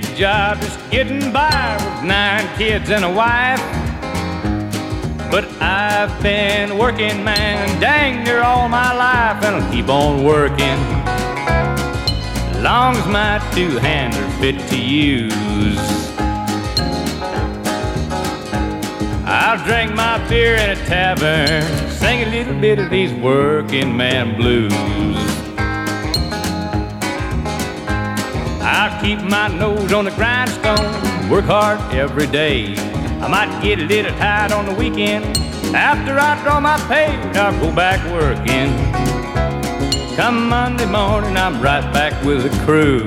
big job just getting by with nine kids and a wife. But I've been working, man, dang near all my life, and I'll keep on working. Long as my two hands are fit to use. I'll drink my beer in a tavern, sing a little bit of these working man blues. Keep my nose on the grindstone, work hard every day. I might get a little tired on the weekend. After I draw my pay, I'll go back working. Come Monday morning, I'm right back with the crew.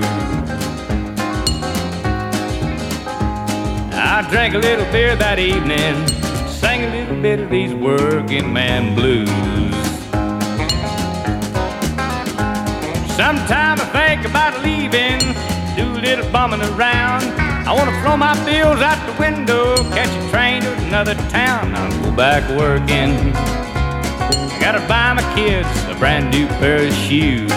I drank a little beer that evening, sang a little bit of these working man blues. Sometime bumming around. I wanna throw my bills out the window, catch a train to another town. I'll go back working. I gotta buy my kids a brand new pair of shoes.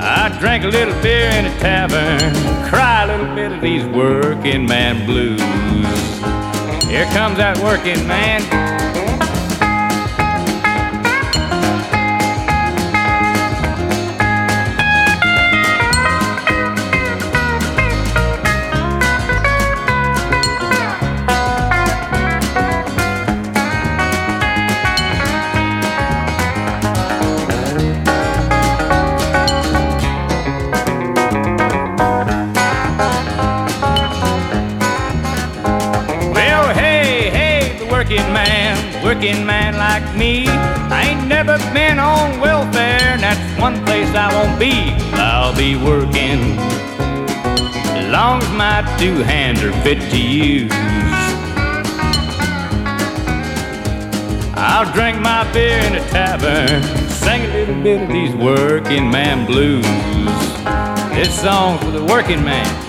I drank a little beer in a tavern, cry a little bit of these working man blues. Here comes that working man. Working man like me. I ain't never been on welfare, and that's one place I won't be. I'll be working as long as my two hands are fit to use. I'll drink my beer in a tavern, sing a little bit of these working man blues. This song's for the working man.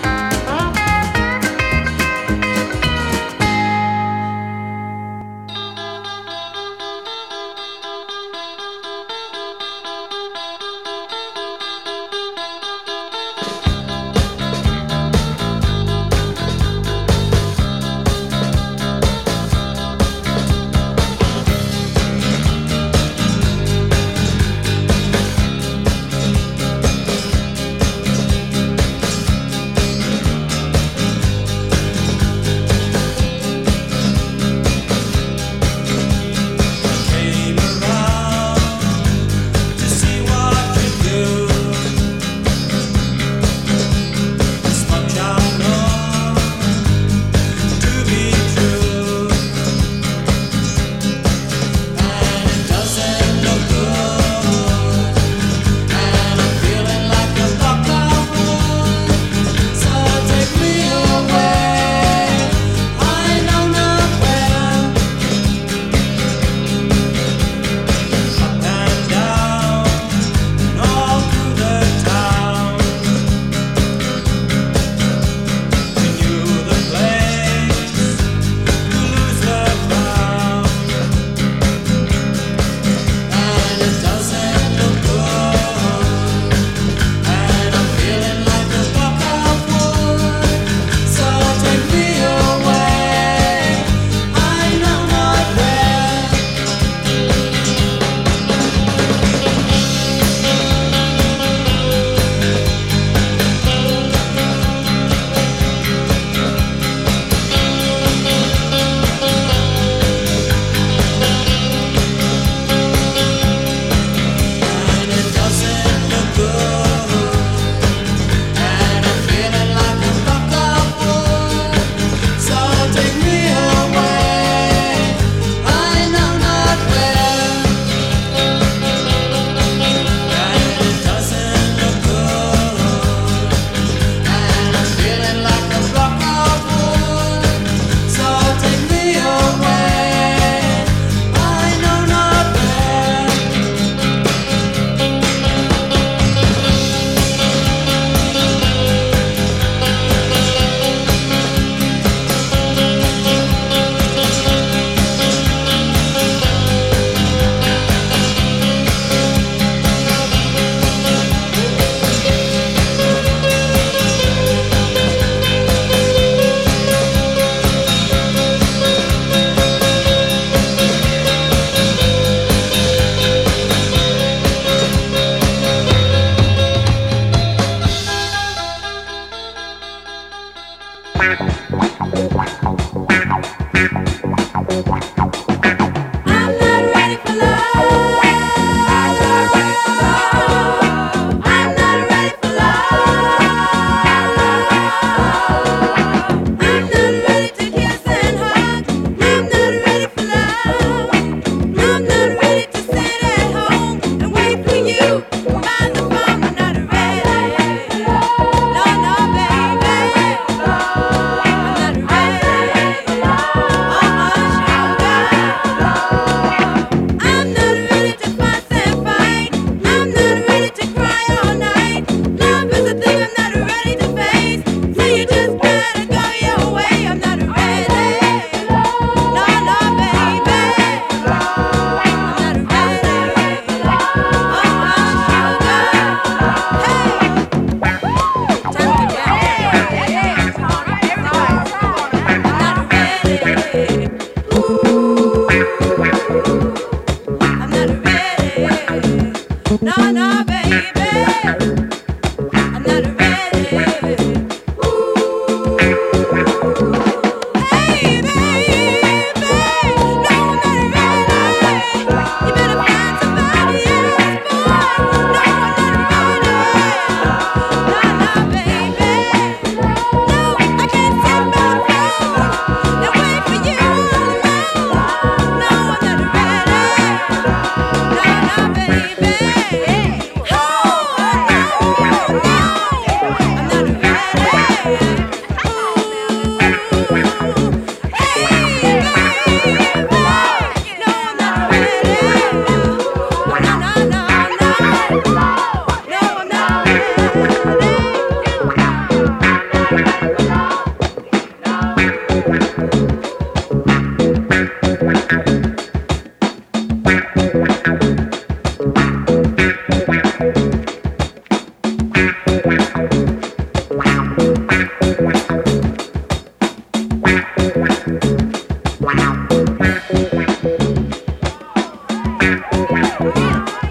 Yeah.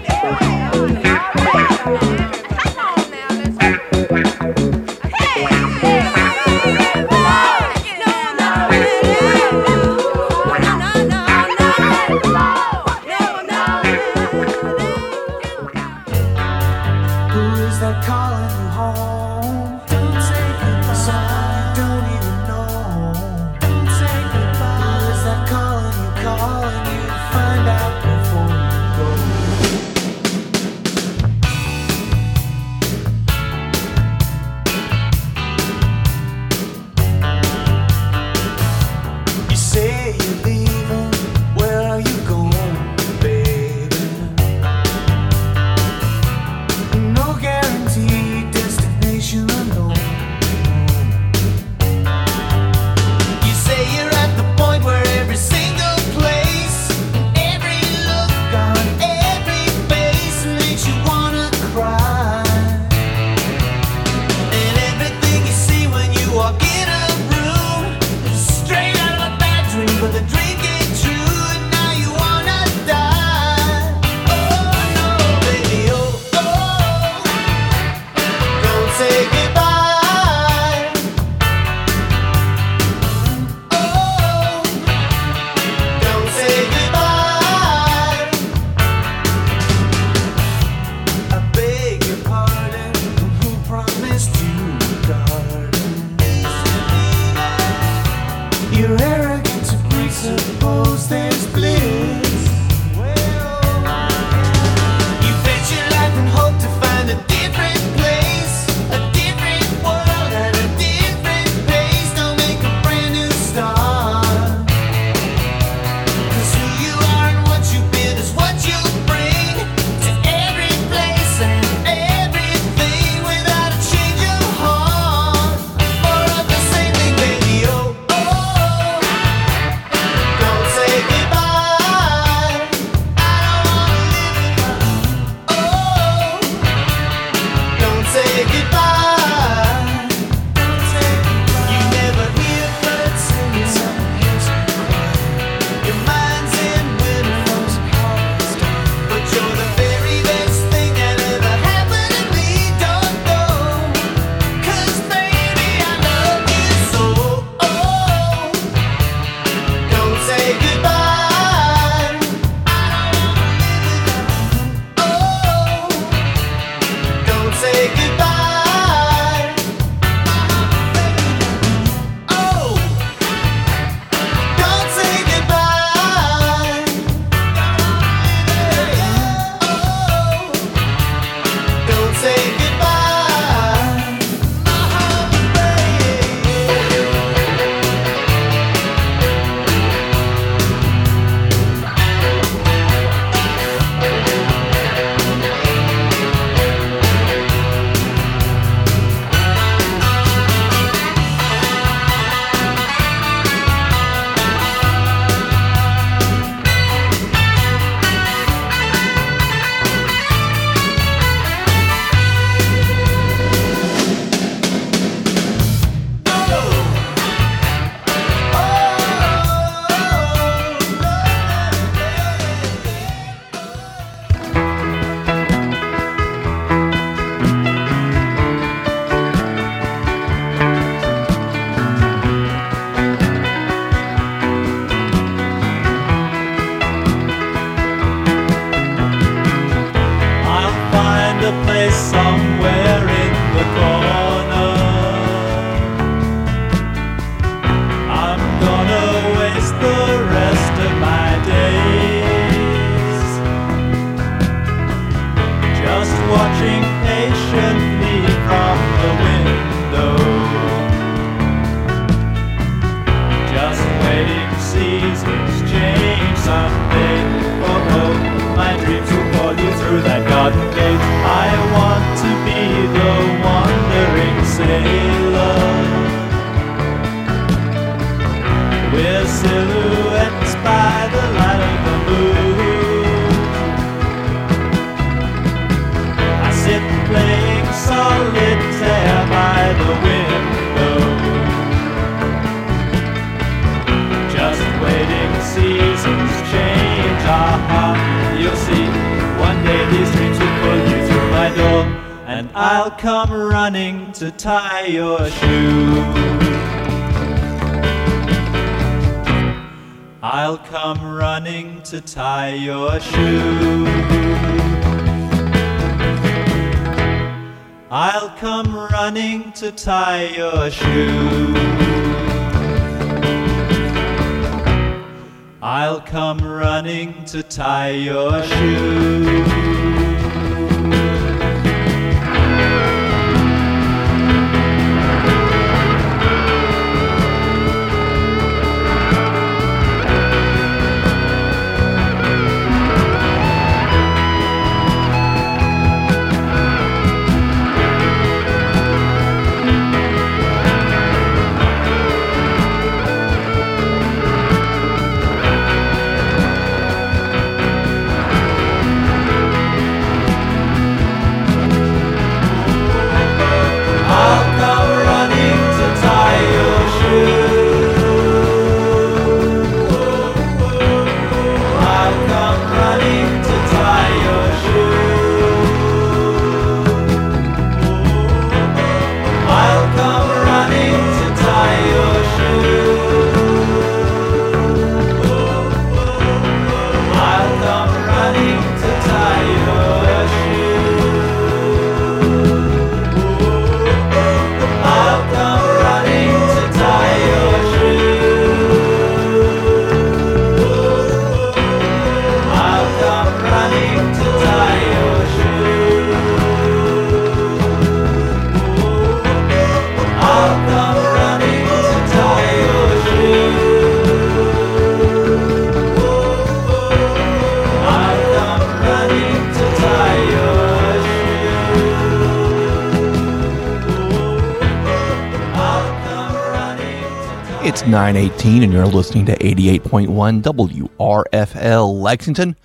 918 and you're listening to 88.1 WRFL Lexington.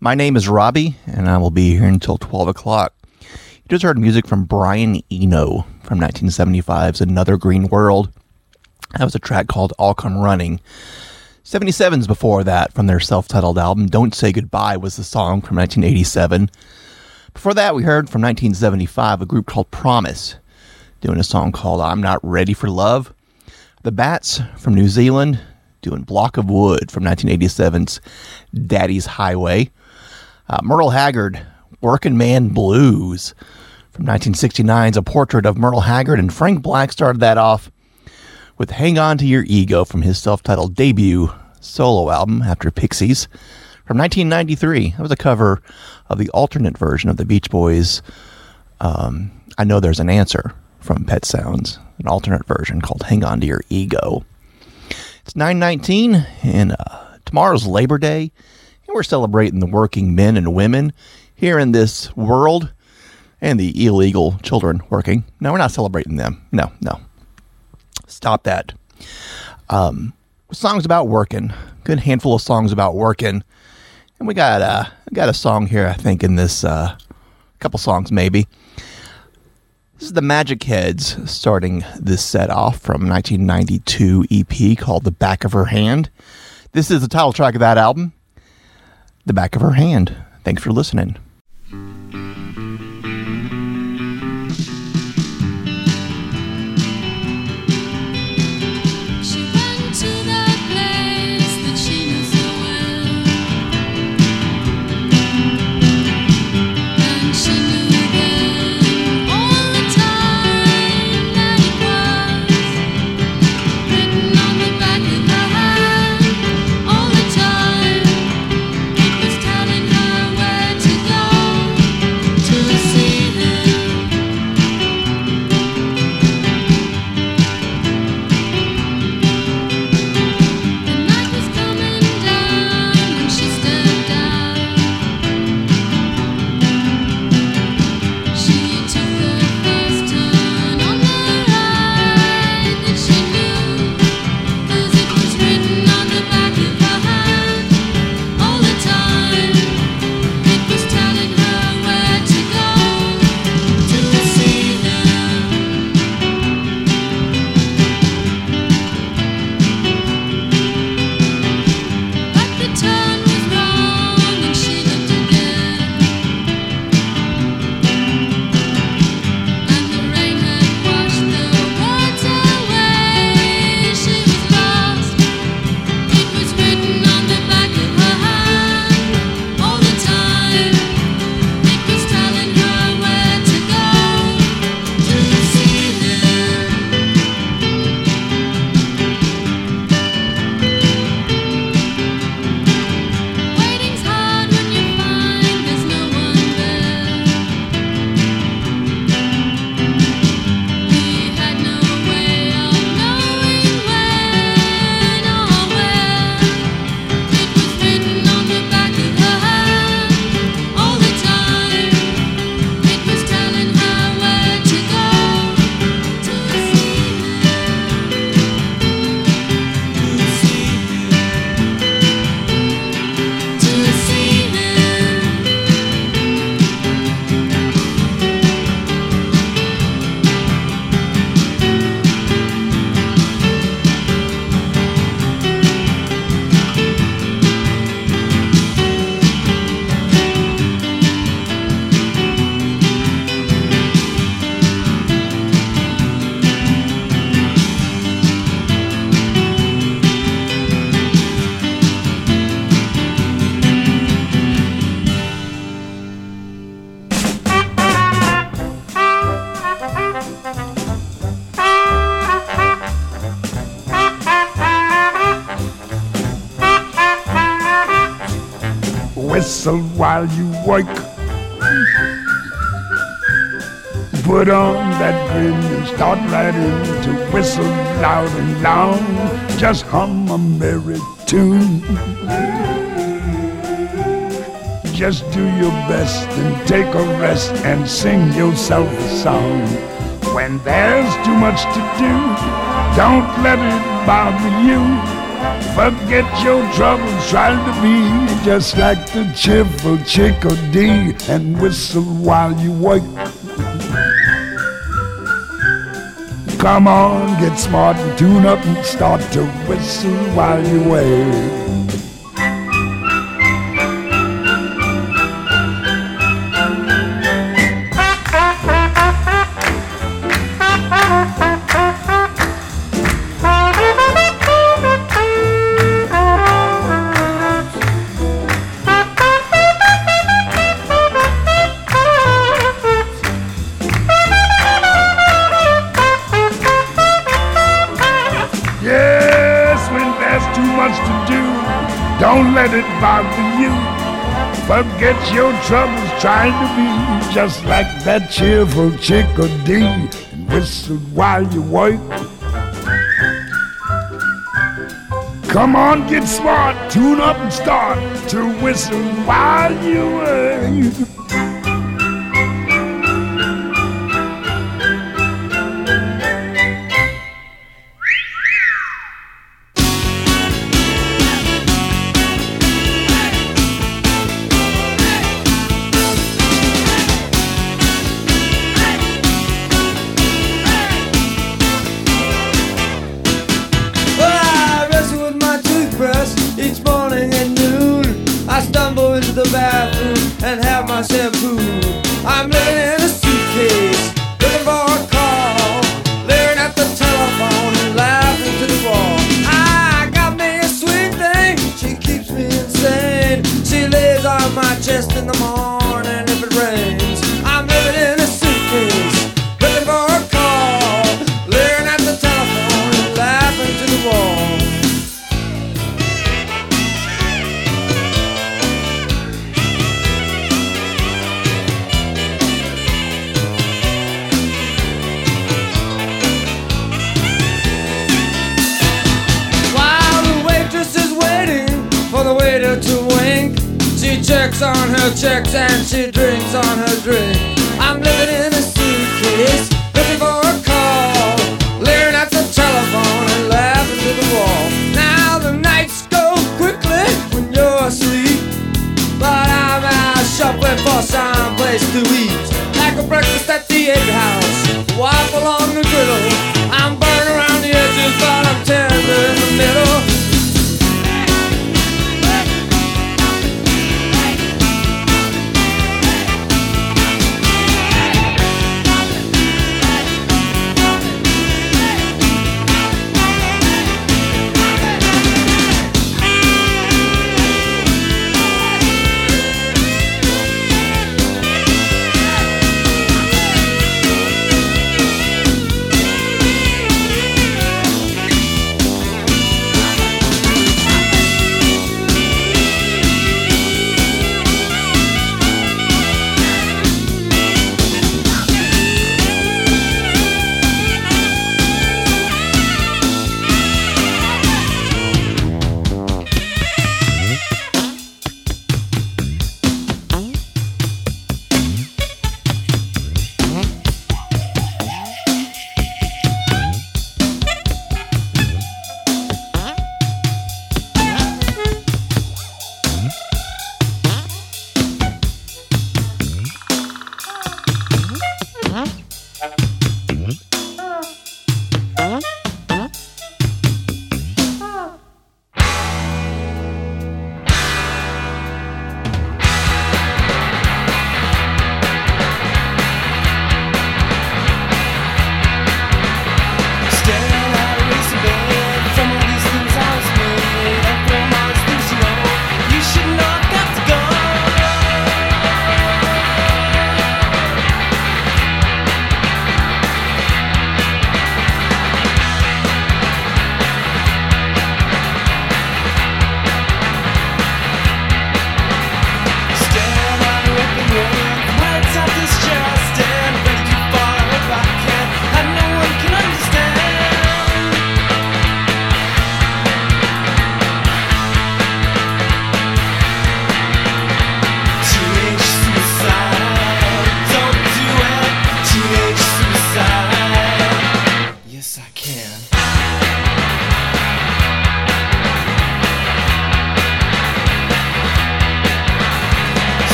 My name is Robbie and I will be here until 12 o'clock. You just heard music from Brian Eno from 1975's Another Green World. That was a track called I'll Come Running. 77's before that from their self-titled album Don't Say Goodbye was the song from 1987. Before that we heard from 1975 a group called Promise doing a song called I'm Not Ready for Love. The Bats from New Zealand doing Block of Wood from 1987's Daddy's Highway. Uh, Merle Haggard, Working Man Blues from 1969's A Portrait of Merle Haggard. And Frank Black started that off with Hang On to Your Ego from his self titled debut solo album after Pixies from 1993. That was a cover of the alternate version of the Beach Boys. Um, I know there's an answer from Pet Sounds an alternate version called Hang On to Your Ego. It's 919, and uh, tomorrow's Labor Day, and we're celebrating the working men and women here in this world and the illegal children working. No, we're not celebrating them. No, no. Stop that. Um, songs about working. Good handful of songs about working. And we got uh got a song here, I think, in this uh couple songs maybe. This is the Magic Heads starting this set off from 1992 EP called The Back of Her Hand. This is the title track of that album, The Back of Her Hand. Thanks for listening. While you work. Put on that grin and start right in to whistle loud and long. Just hum a merry tune. Just do your best and take a rest and sing yourself a song. When there's too much to do, don't let it bother you. Forget your troubles, trying to be just like the cheerful chickadee and whistle while you work. Come on, get smart and tune up and start to whistle while you wait. Your troubles trying to be just like that cheerful chickadee and whistle while you work. Come on, get smart, tune up and start to whistle while you work.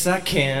Yes, I can.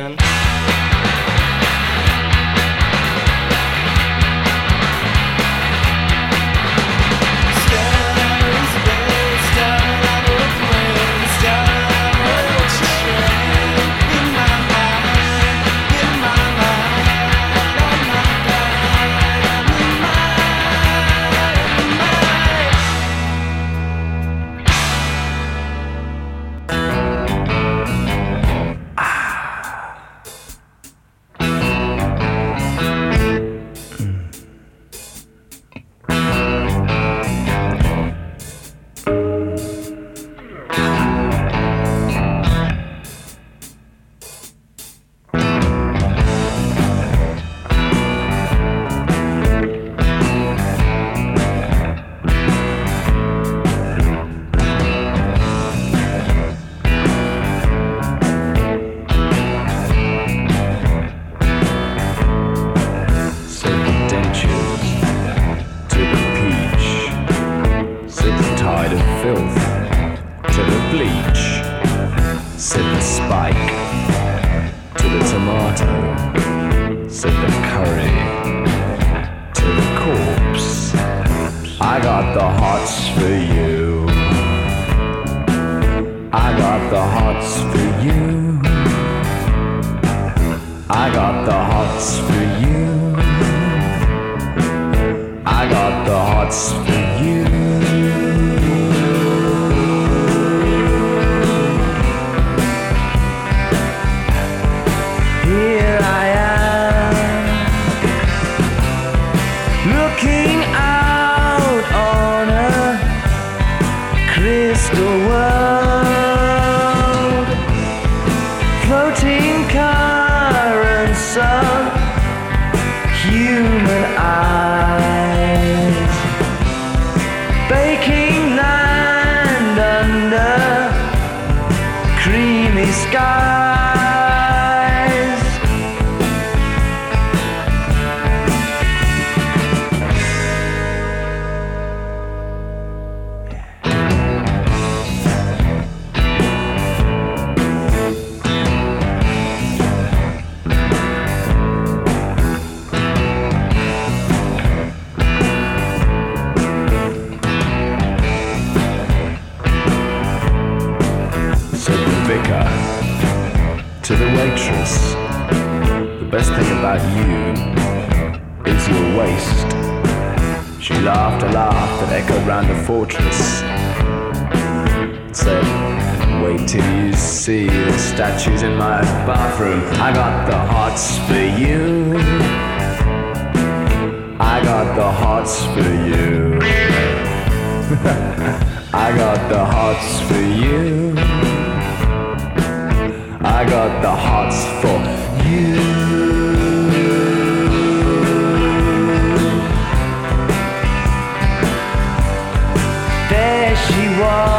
She was.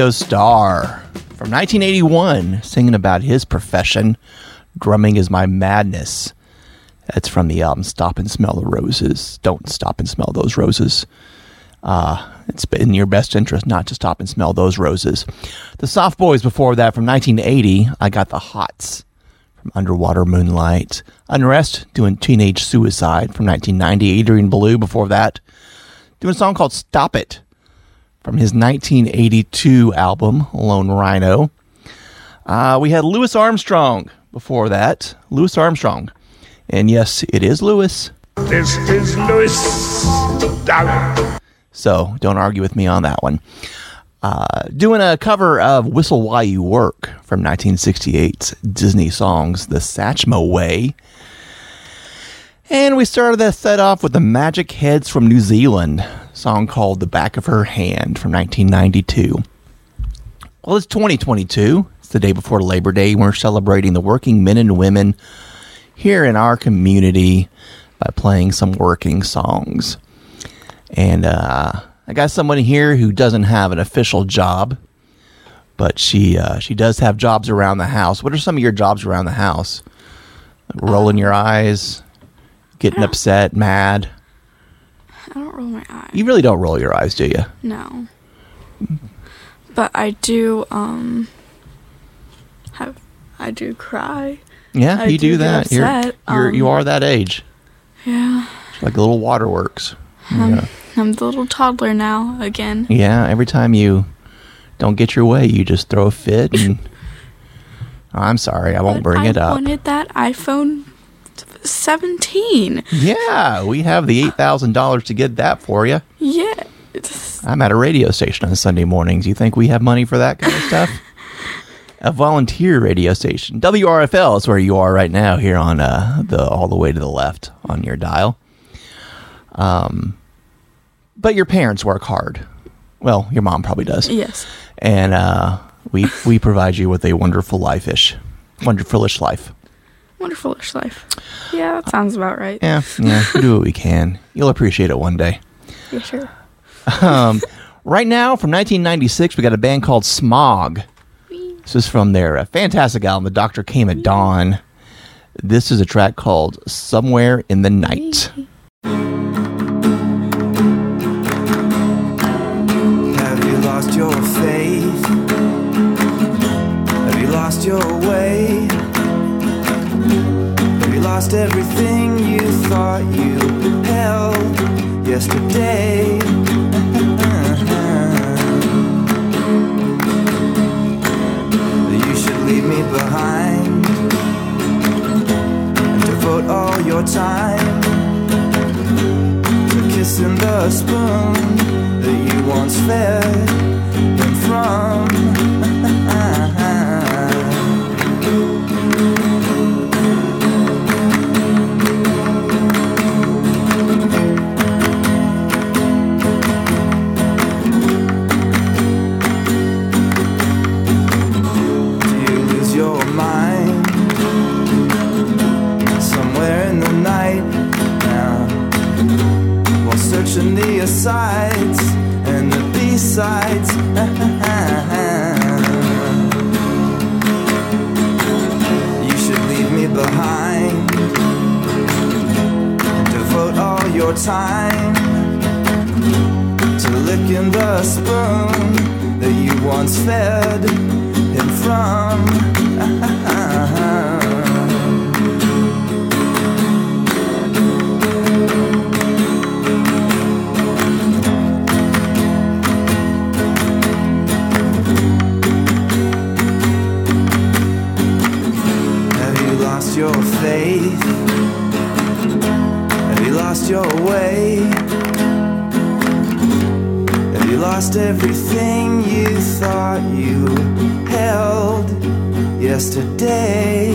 Ringo Starr from 1981, singing about his profession. Drumming is my madness. That's from the album Stop and Smell the Roses. Don't stop and smell those roses. Uh, it's in your best interest not to stop and smell those roses. The Soft Boys before that from 1980, I got the Hots from Underwater Moonlight. Unrest doing Teenage Suicide from 1990. Adrian Belew before that, doing a song called Stop It from his 1982 album, Lone Rhino. Uh, we had Louis Armstrong before that. Louis Armstrong. And yes, it is Louis. This is Louis. So don't argue with me on that one. Uh, doing a cover of Whistle While You Work from 1968's Disney songs, The Satchmo Way. And we started that set off with the Magic Heads from New Zealand, song called The Back of Her Hand from 1992. Well, it's 2022. It's the day before Labor Day. We're celebrating the working men and women here in our community by playing some working songs. And uh, I got someone here who doesn't have an official job, but she uh, she does have jobs around the house. What are some of your jobs around the house? Rolling your eyes, getting upset, mad. I don't roll my eyes. You really don't roll your eyes, do you? No. But I do um have I do cry. Yeah, I you do, do that. You're, you're you um, are that age, Yeah. like a little waterworks. yeah. I'm the little toddler now again. yeah, every time you don't get your way, you just throw a fit and I'm sorry, I won't But bring I it up. I wanted that iPhone 17. Yeah, we have the eight thousand dollars to get that for you. Yeah. I'm at a radio station on Sunday mornings. You think we have money for that kind of stuff? a volunteer radio station. WRFL is where you are right now here on uh, the all the way to the left on your dial. Um, but your parents work hard. Well, your mom probably does. Yes. And uh, we we provide you with a wonderful life-ish, wonderfulish life. Wonderfulish life. Yeah, that sounds about right. Yeah, yeah, we do what we can. You'll appreciate it one day. Yeah, sure. Um, right now, from 1996, we got a band called Smog. This is from their uh, fantastic album, The Doctor Came at Dawn. This is a track called Somewhere in the Night. Have you lost your faith? Have you lost your lost everything you thought you held yesterday? You should leave me behind and devote all your time to kissing the spoon that you once fed him from. The asides and the b-sides you should leave me behind. Devote all your time to licking the spoon that you once fed him from your faith? Have you lost your way? Have you lost everything you thought you held yesterday?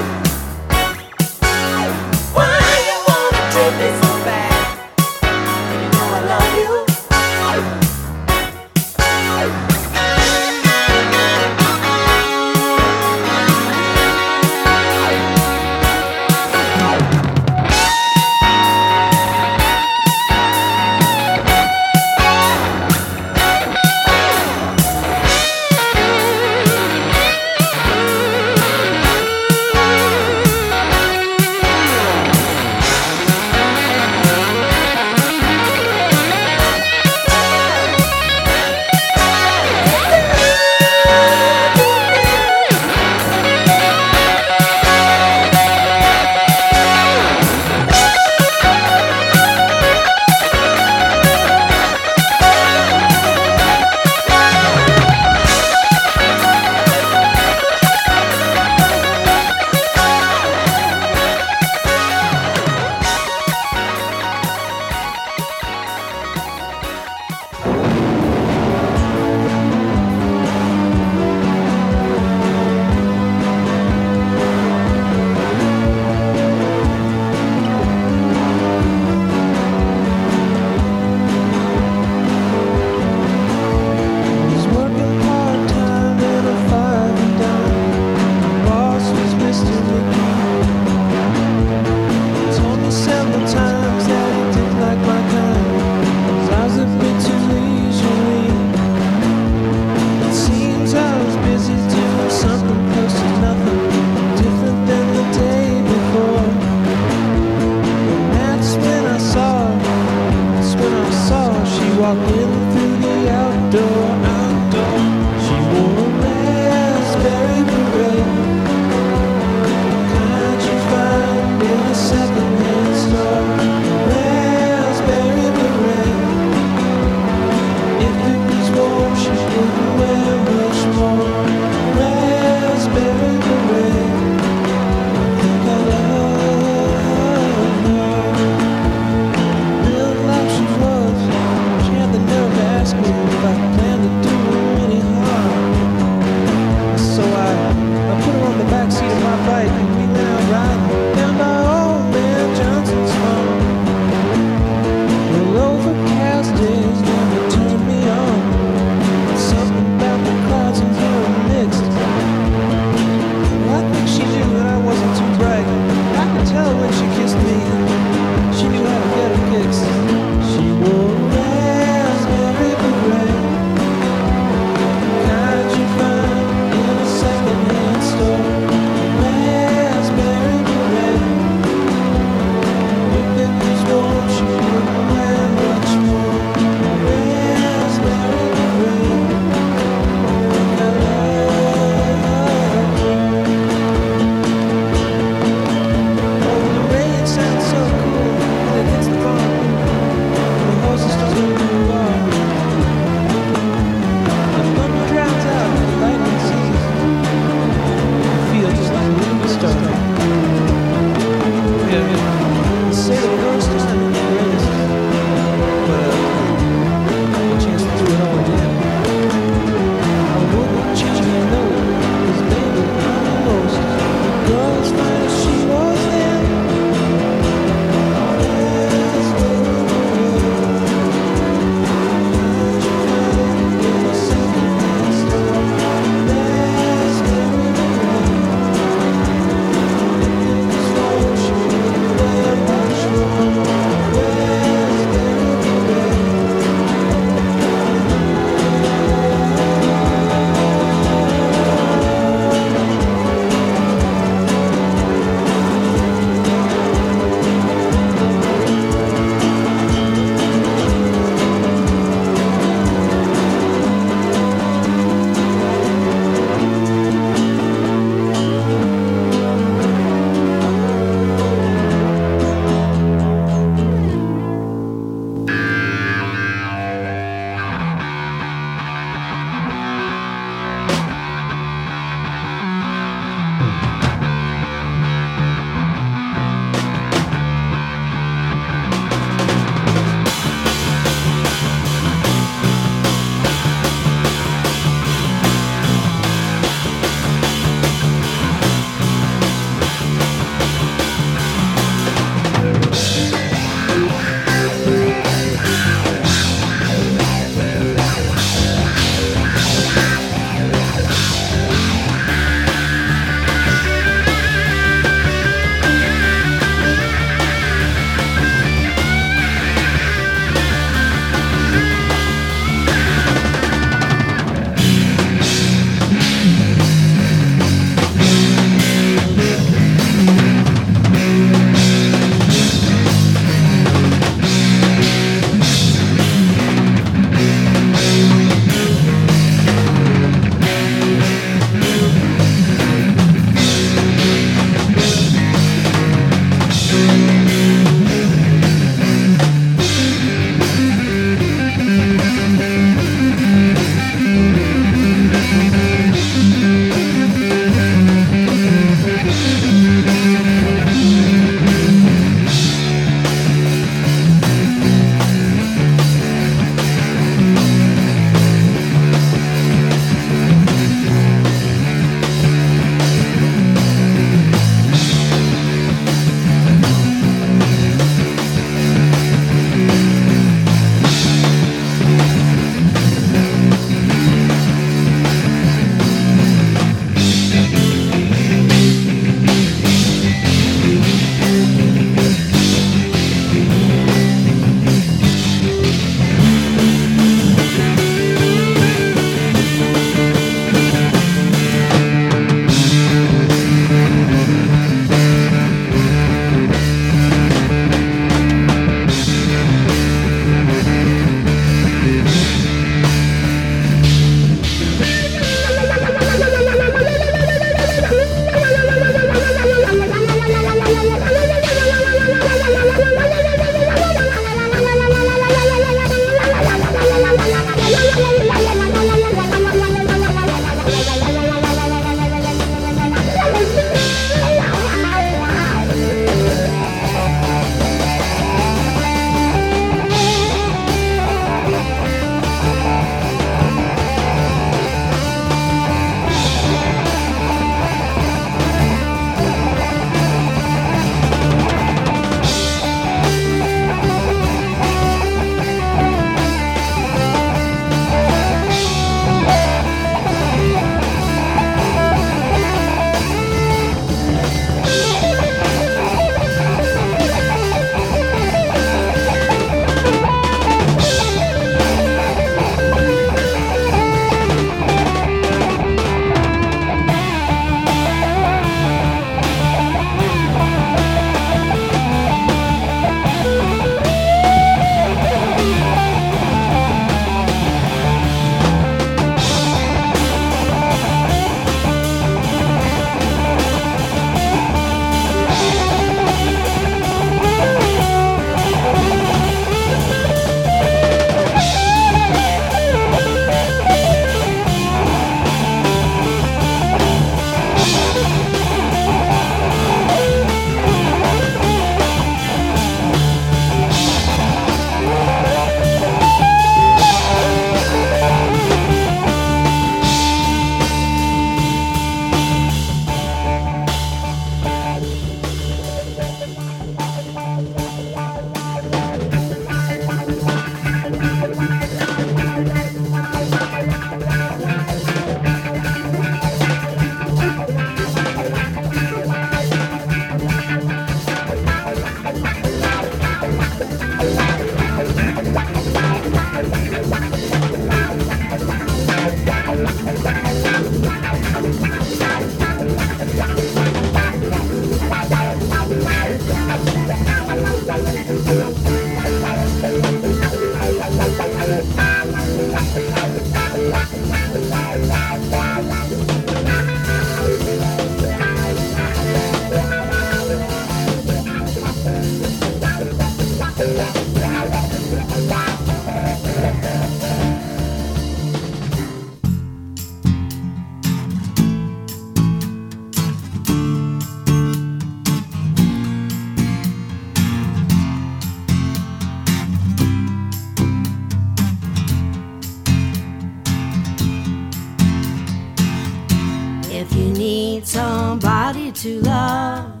To love,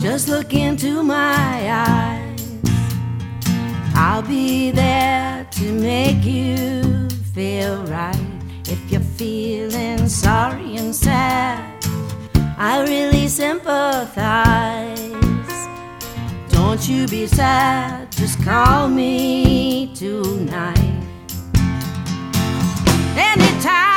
just look into my eyes. I'll be there to make you feel right. If you're feeling sorry and sad, I really sympathize. Don't you be sad, just call me tonight. Anytime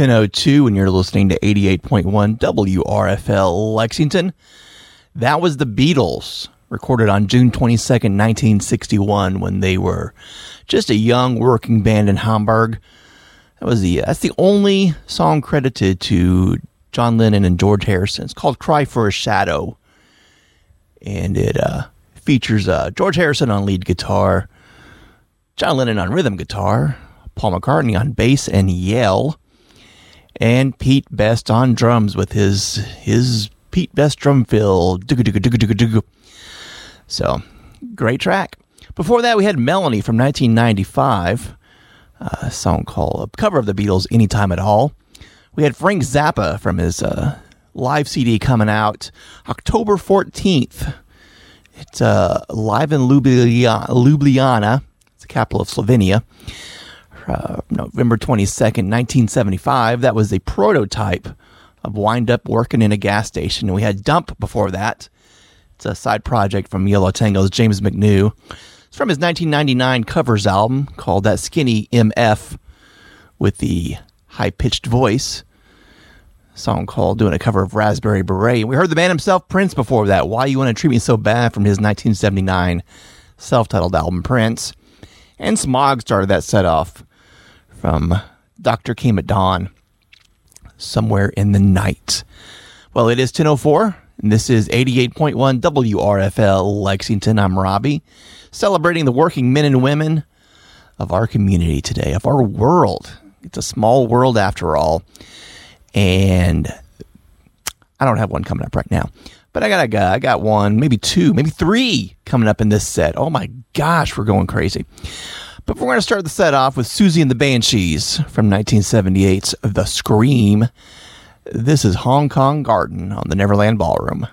10:02 and you're listening to 88.1 WRFL Lexington. That was the Beatles, recorded on June 22nd, 1961 when they were just a young working band in Hamburg. That was the that's the only song credited to John Lennon and George Harrison. It's called Cry for a Shadow. And it uh, features uh, George Harrison on lead guitar, John Lennon on rhythm guitar, Paul McCartney on bass and yell, and Pete Best on drums with his his Pete Best drum fill. So, great track. Before that, we had Melanie from 1995, a song called a cover of the Beatles, "Anytime at All." We had Frank Zappa from his uh, live CD coming out October 14th. It's uh, live in Ljubljana, Ljubljana, it's the capital of Slovenia. Uh, November 22nd, 1975. That was a prototype of Wind Up Working in a Gas Station. And we had Dump before that. It's a side project from Yo La Tengo's James McNew. It's from his 1999 covers album called That Skinny MF with the high pitched voice. Song called doing a cover of Raspberry Beret. We heard the man himself, Prince, before that. Why You Want to Treat Me So Bad from his 1979 self titled album, Prince. And Smog started that set off from Doctor Came at Dawn, Somewhere in the Night. Well, it is 10.04, and this is 88.1 WRFL Lexington. I'm Robbie, celebrating the working men and women of our community today, of our world. It's a small world after all. And I don't have one coming up right now. But I got a guy, I got one, maybe two, maybe three coming up in this set. Oh my gosh, we're going crazy. But we're going to start the set off with Siouxsie and the Banshees from 1978's The Scream. This is Hong Kong Garden on the Neverland Ballroom.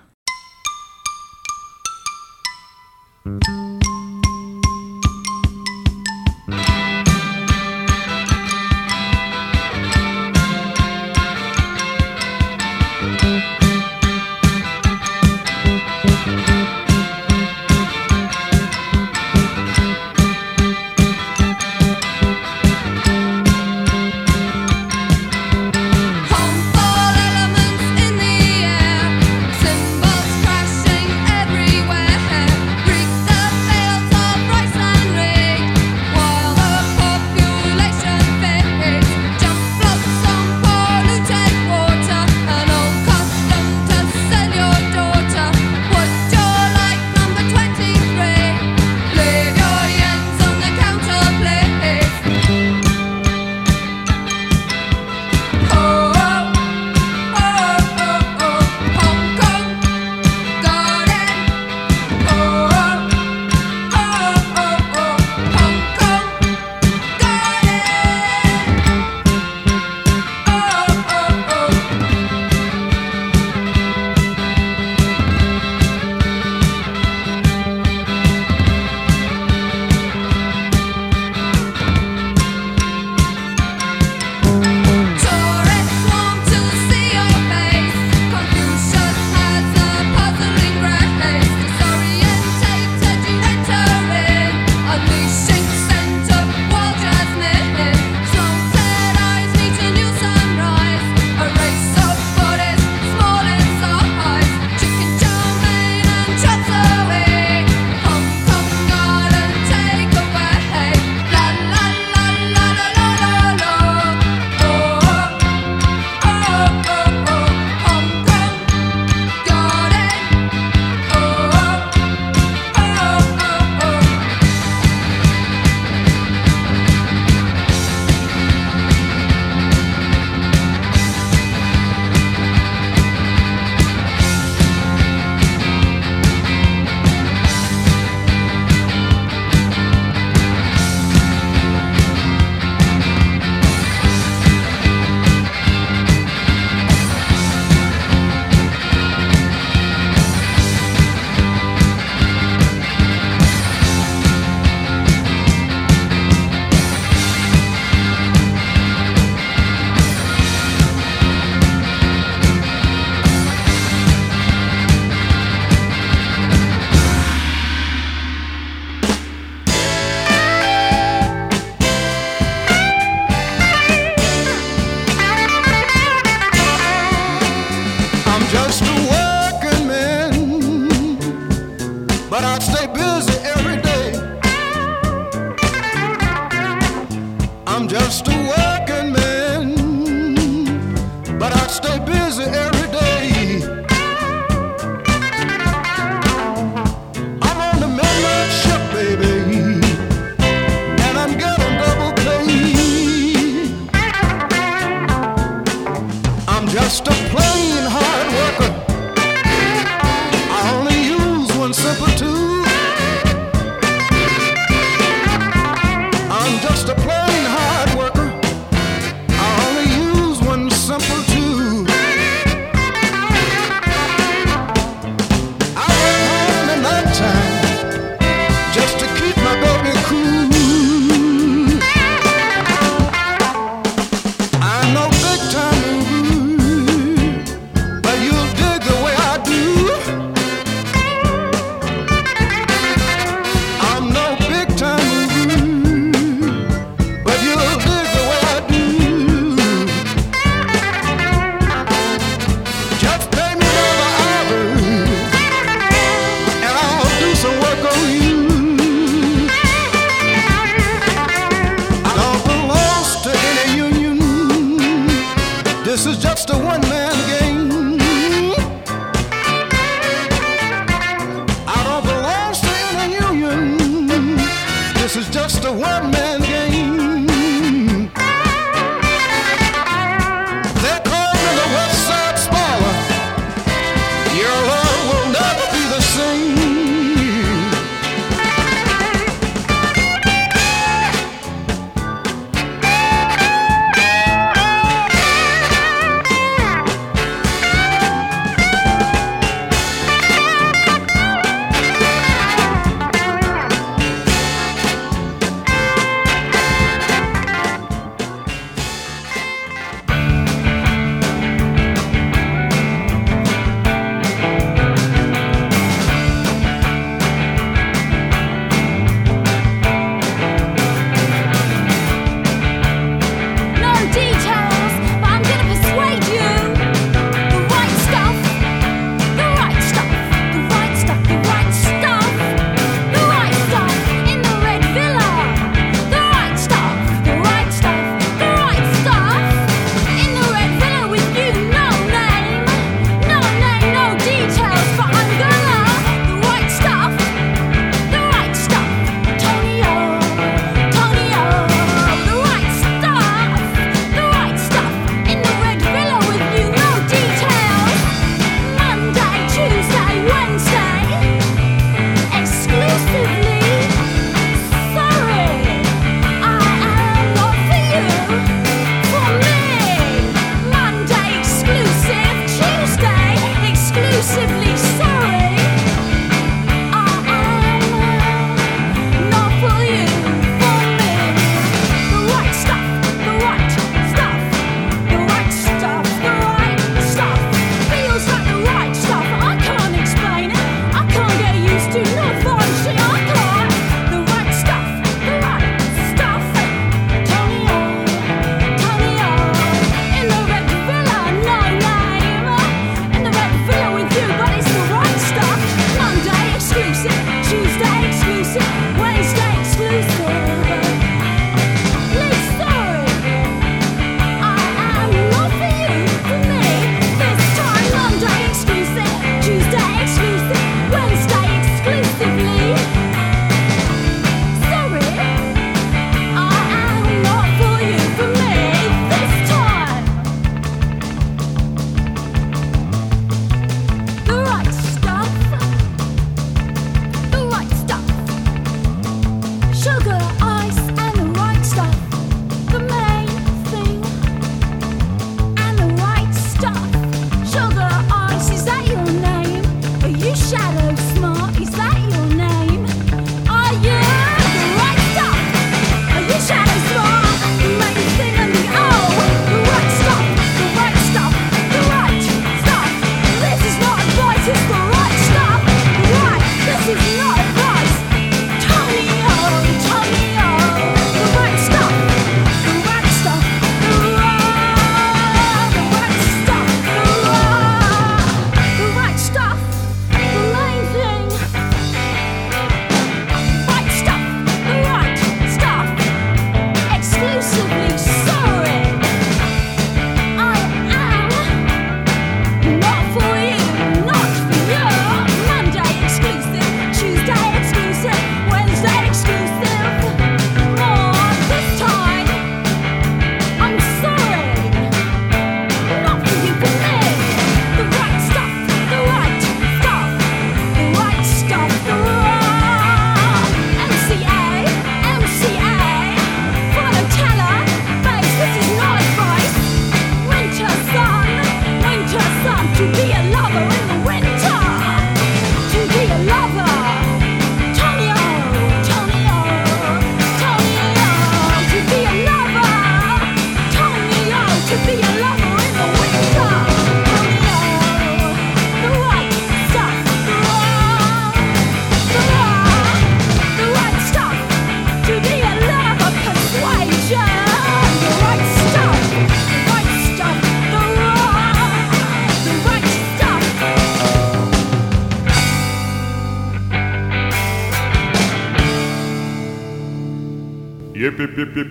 Yip, yip, yip, yip.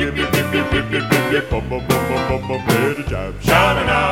Yip, yip, yip, yip, yip, yip, yip, yip. Bum, bum, bum, bum, bum, bum. Let it jive. Sha-da-da-da, sha-da-da-da-da.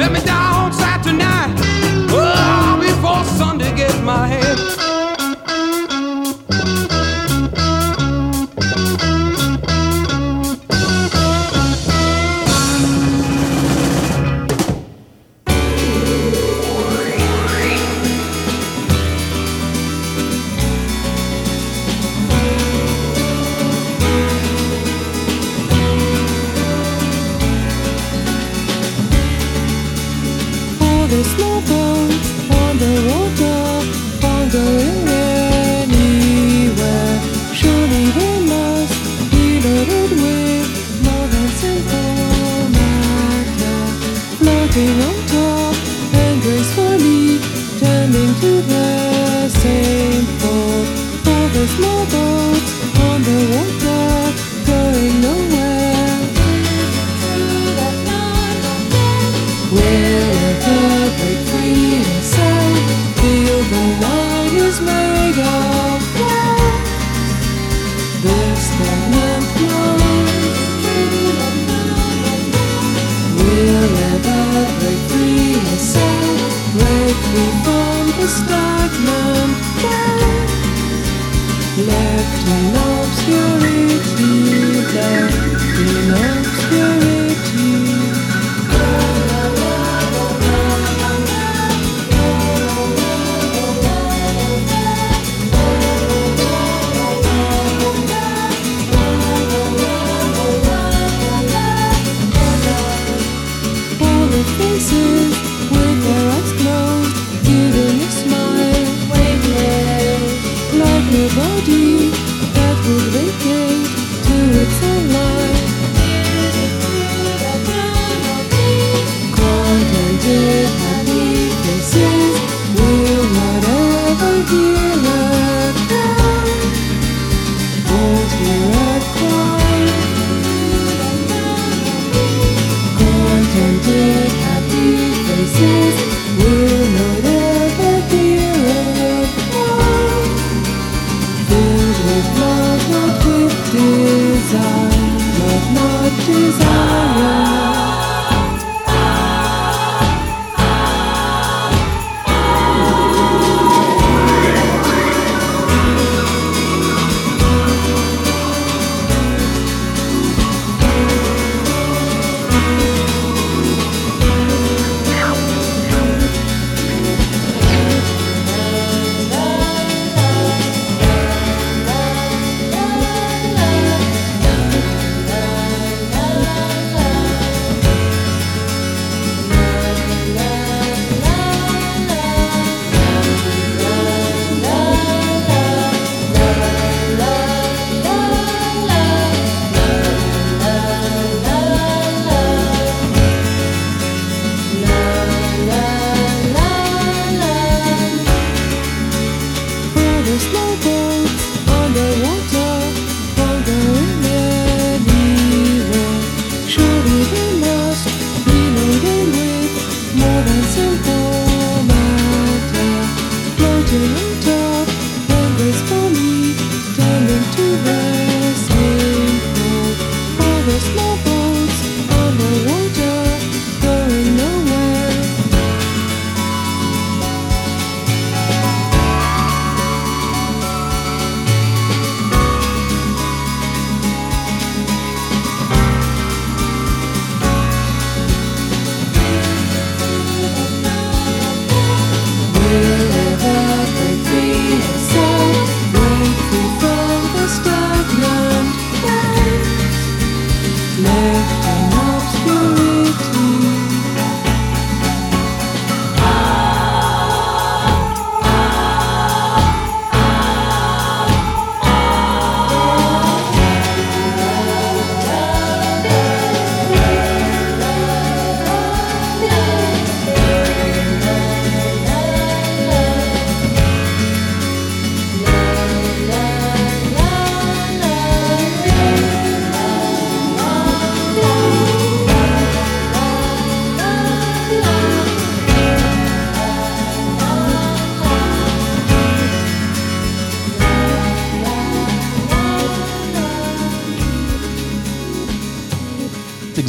Let me down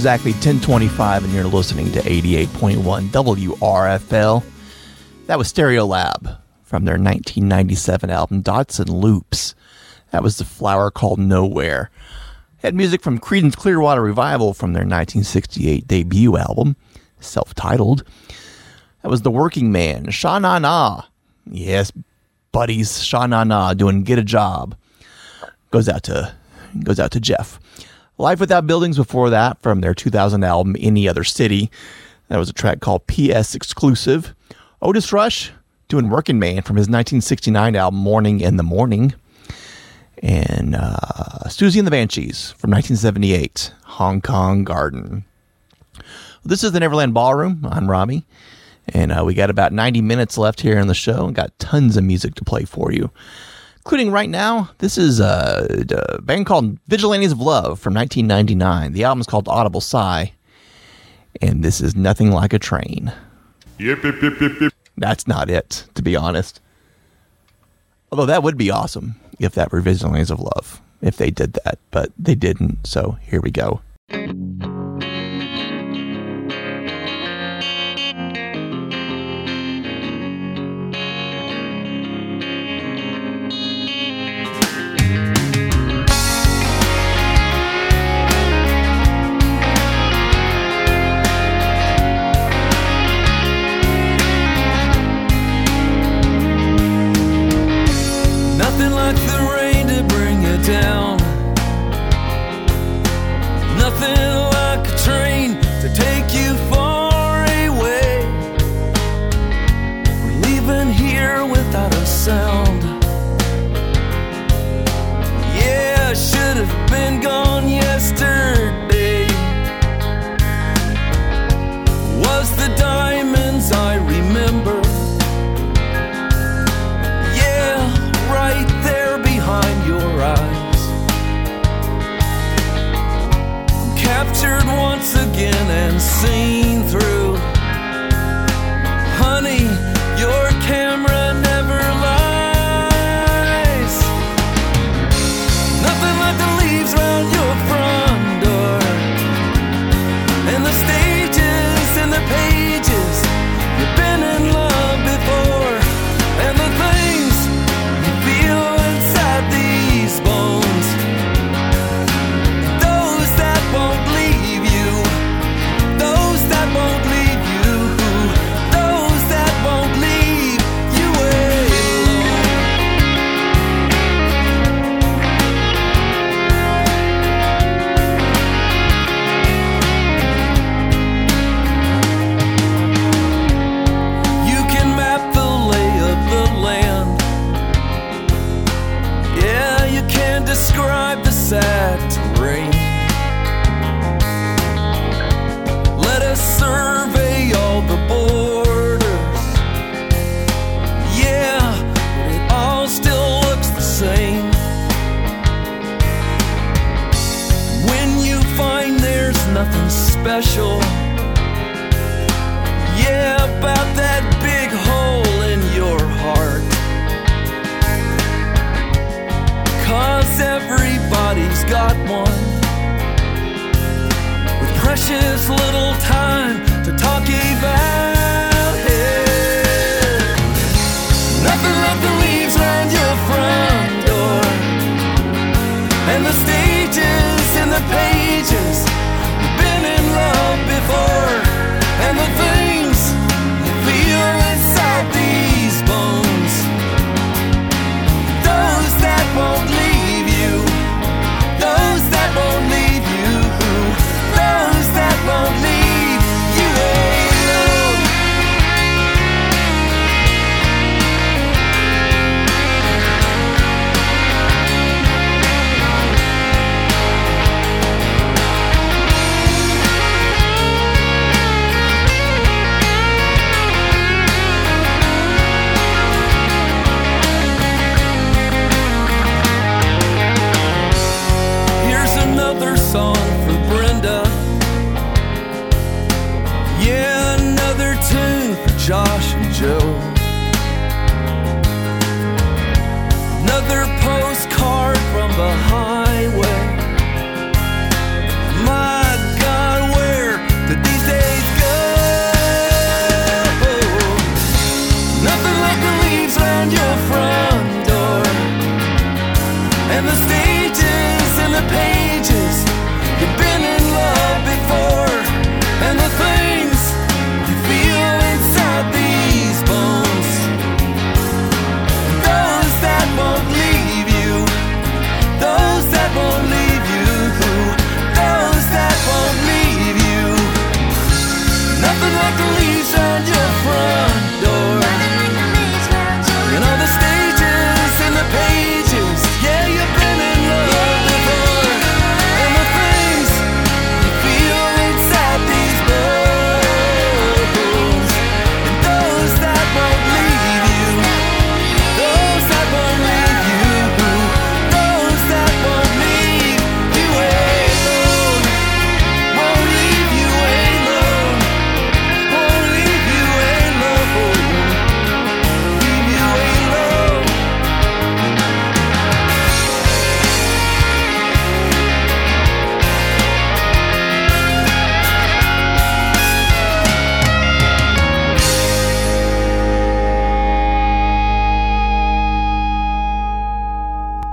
exactly 1025 and you're listening to 88.1 WRFL. That was Stereolab from their 1997 album Dots and Loops. That was the flower called Nowhere. Had music from Creedence Clearwater Revival from their 1968 debut album, self-titled. That was The Working Man, Sha Na Na. Yes, buddies, Sha Na Na doing Get a Job. Goes out to goes out to Jeff. Life Without Buildings before that from their 2000 album Any Other City. That was a track called PS Exclusive. Otis Rush doing Working Man from his 1969 album Mourning in the Morning. And uh, Siouxsie and the Banshees from 1978, Hong Kong Garden. This is the Neverland Ballroom. I'm Robbie. And uh, we got about 90 minutes left here in the show and got tons of music to play for you including right now. This is uh, a, a band called Vigilantes of Love from 1999. The album is called Audible Sigh, and this is Nothing Like a Train. Yip, yip, yip, yip, yip. That's not it, to be honest. Although that would be awesome if that were Vigilantes of Love, if they did that, but they didn't, so here we go.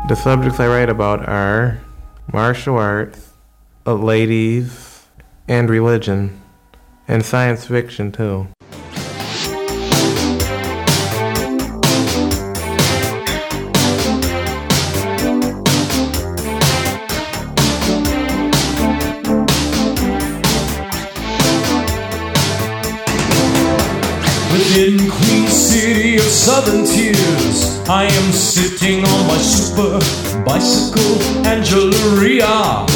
The subjects I write about are martial arts, ladies, and religion, and science fiction too. Southern Tears, I am sitting on my super bicycle Angeleria,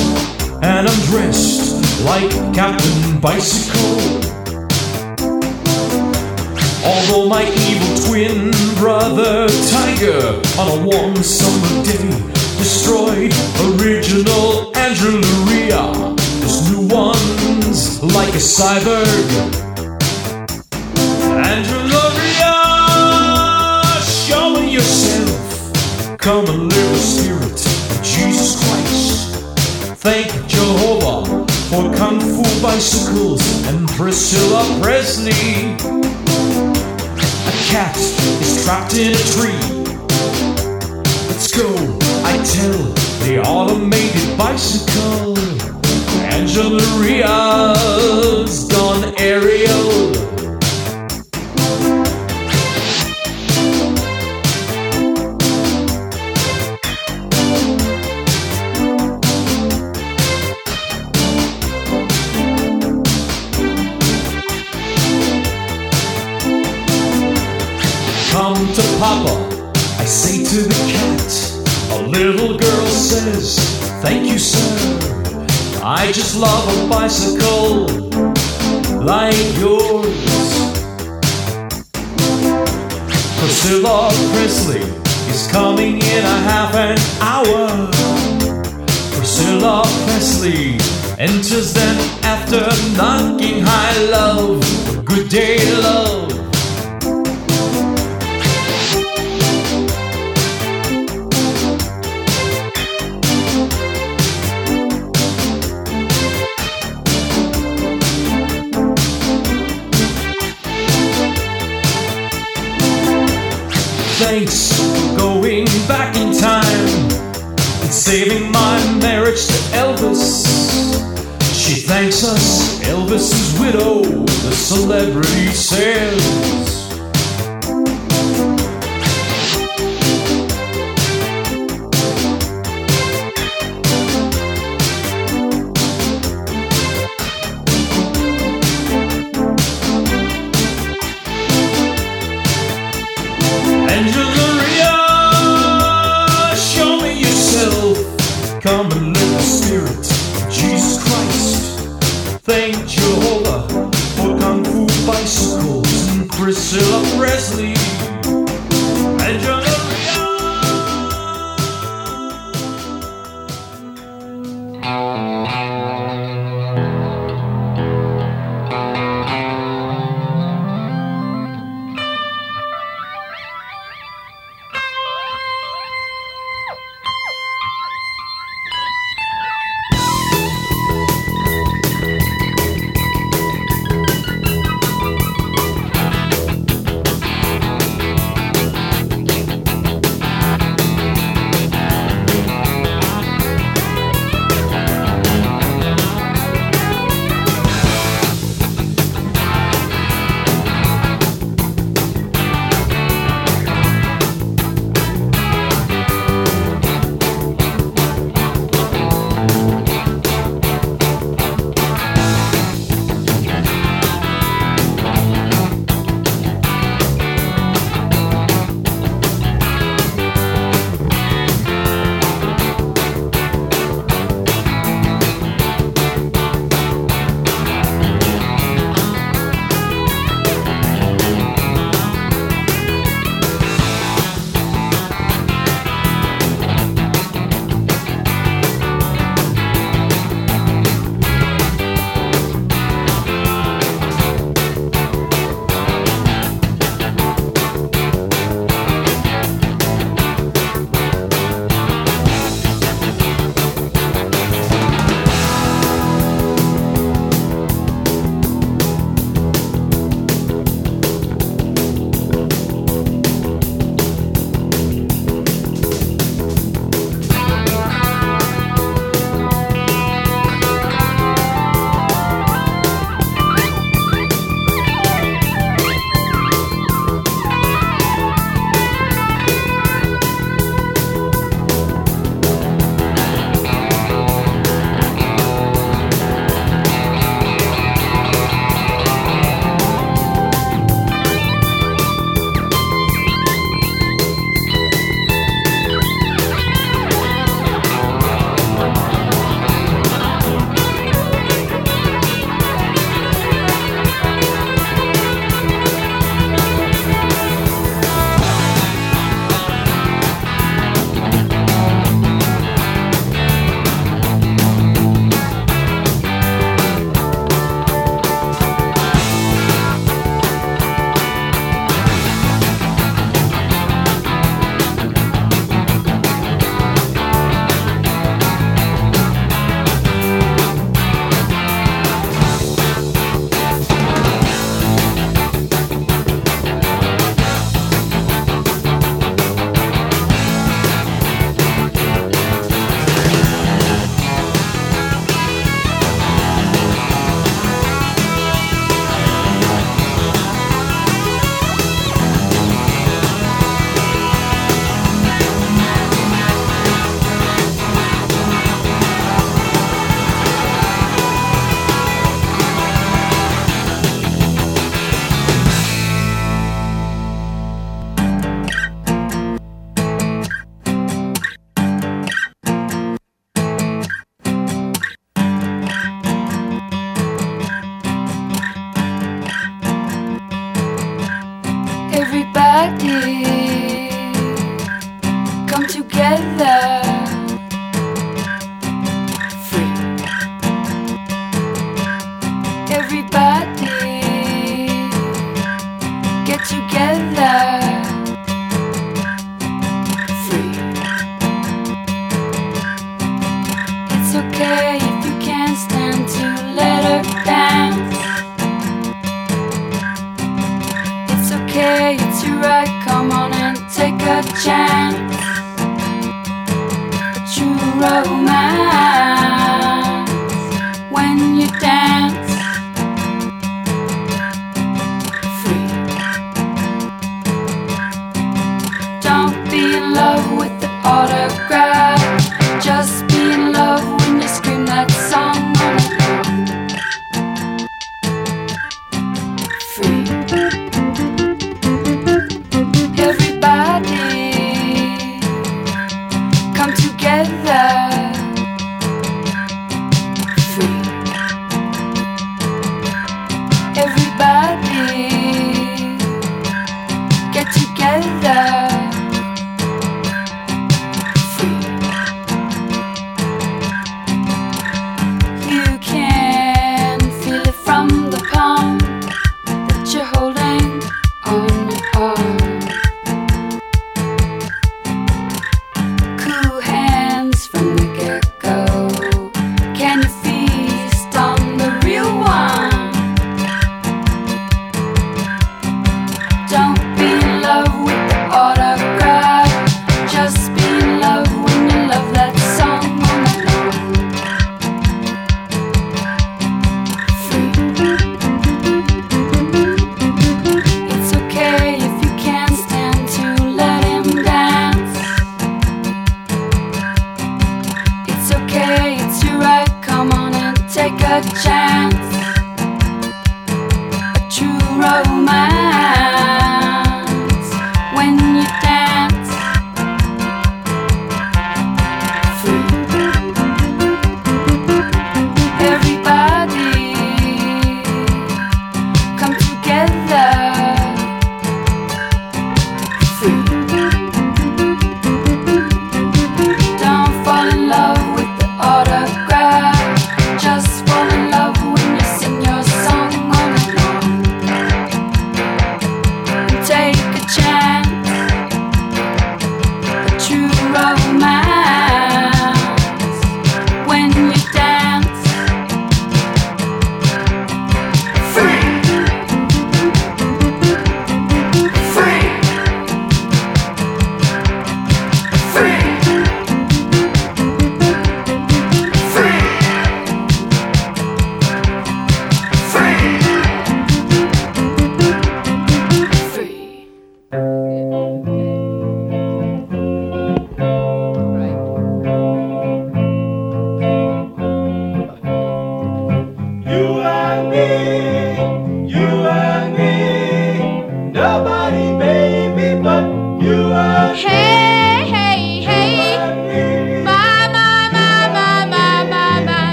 and I'm dressed like Captain Bicycle. Although my evil twin brother Tiger on a warm summer day destroyed original Angeleria, this new ones like a cyborg. Come and live the spirit Jesus Christ. Thank Jehovah for Kung Fu bicycles and Priscilla Presley. A cat is trapped in a tree. Let's go, I tell the automated bicycle. Angeleria's gone aerial. Come Papa, I say to the cat. A little girl says, Thank you, sir. I just love a bicycle like yours. Priscilla Presley is coming in a half an hour. Priscilla Presley enters then after knocking high love. Good day, love. For going back in time and saving my marriage to Elvis. She thanks us, Elvis's widow, the celebrity says.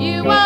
You won't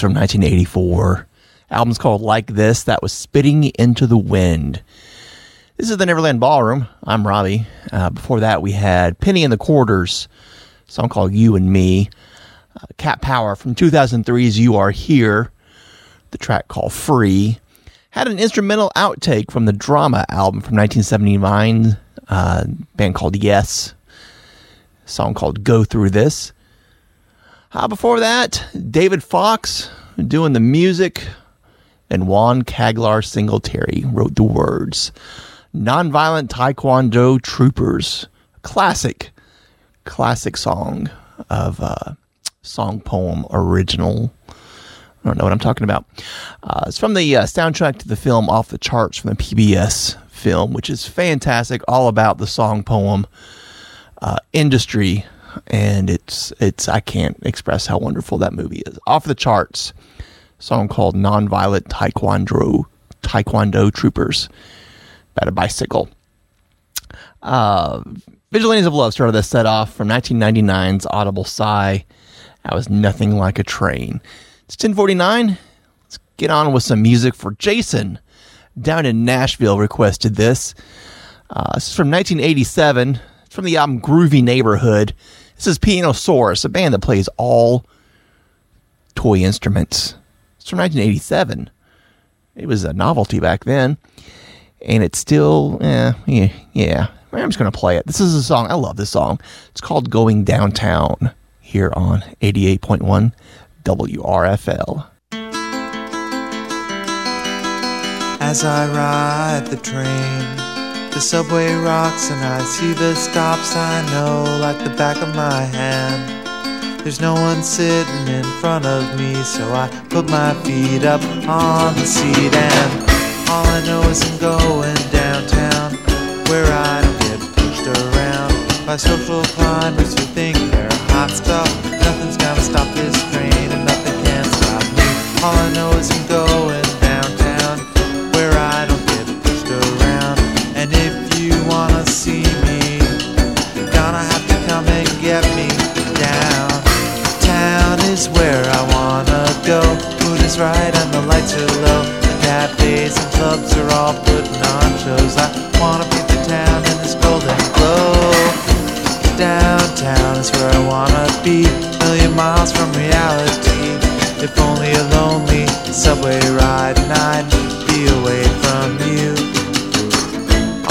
from 1984. Album's called Like This. That was Spitting into the Wind. This is the Neverland Ballroom. I'm Robbie. Uh, before that, we had Penny and the Quarters, song called You and Me. Uh, Cat Power from 2003's You Are Free, the track called Free. Had an instrumental outtake from the Drama album from 1979, uh, band called Yes, song called Go Through This. Uh, before that, David Fox doing the music, and Juan Caglar Singletary wrote the words. Nonviolent Taekwondo Troopers, classic, classic song of uh, song poem original. I don't know what I'm talking about. Uh, it's from the uh, soundtrack to the film Off the Charts from the PBS film, which is fantastic, all about the song poem uh, industry, and it's it's I can't express how wonderful that movie is. Off the charts, song called "Nonviolent Taekwondo Taekwondo Troopers" about a bicycle. Uh, Vigilantes of Love started this set off from 1999's Audible Sigh. That was nothing like a train. It's 1049. Let's get on with some music for Jason down in Nashville requested this. Uh, this is from 1987. It's from the album Groovy Neighborhood. This is Pianosaurus, a band that plays all toy instruments. It's from 1987. It was a novelty back then. And it's still, eh, yeah, yeah. I'm just going to play it. This is a song. I love this song. It's called Going Downtown here on 88.1 WRFL. As I ride the train, the subway rocks and I see the stops I know like the back of my hand. There's no one sitting in front of me, so I put my feet up on the seat and all I know is I'm going downtown where I don't get pushed around by social climbers who think they're hot stuff. Nothing's gonna stop this train and nothing can stop me. All I know is I'm right and the lights are low. The cafes and clubs are all putting on shows. I wanna be the town in this golden glow. Downtown is where I wanna be, a million miles from reality. If only a lonely subway ride and I'd be away from you.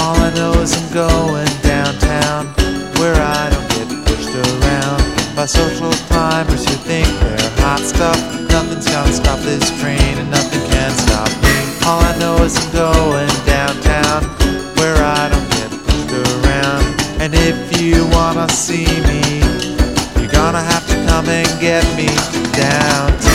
All I know is I'm going downtown where I by social climbers who think they're hot stuff. Nothing's gonna stop this train, and nothing can stop me. All I know is I'm going downtown, where I don't get pushed around. And if you wanna see me, you're gonna have to come and get me downtown.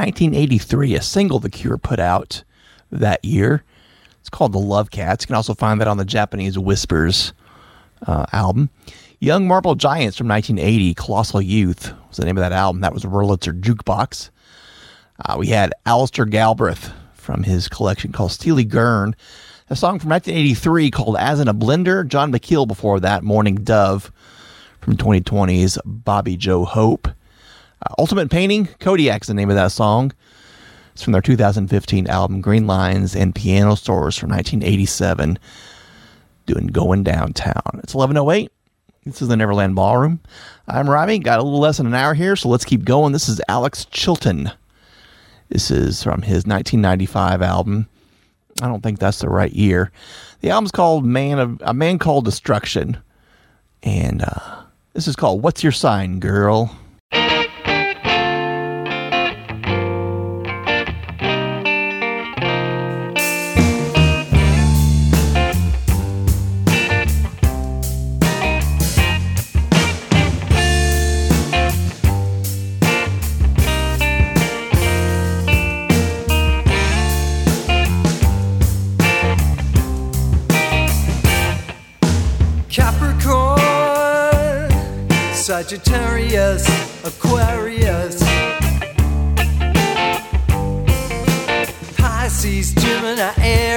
1983, a single The Cure put out that year. It's called The Love Cats. You can also find that on the Japanese Whispers uh, album. Young Marble Giants from 1980, Colossal Youth was the name of that album. That was Wurlitzer Jukebox. Uh, we had Alastair Galbraith from his collection called Steely Gurn. A song from 1983 called As in a Blender. Jon McKiel before that, Mourning Dove from 2020's Bobby Joe Hope. Ultimate Painting, Kodiak's the name of that song. It's from their 2015 album Green Lanes and Pianosaurus from 1987. Doing Going Downtown. It's 1108. This is the Neverland Ballroom. I'm Robbie. Got a little less than an hour here, so let's keep going. This is Alex Chilton. This is from his 1995 album. I don't think that's the right year. The album's called Man of A Man Called Destruction. And uh, this is called What's Your Sign, Girl? Sagittarius, Aquarius, Pisces, Gemini, Aries,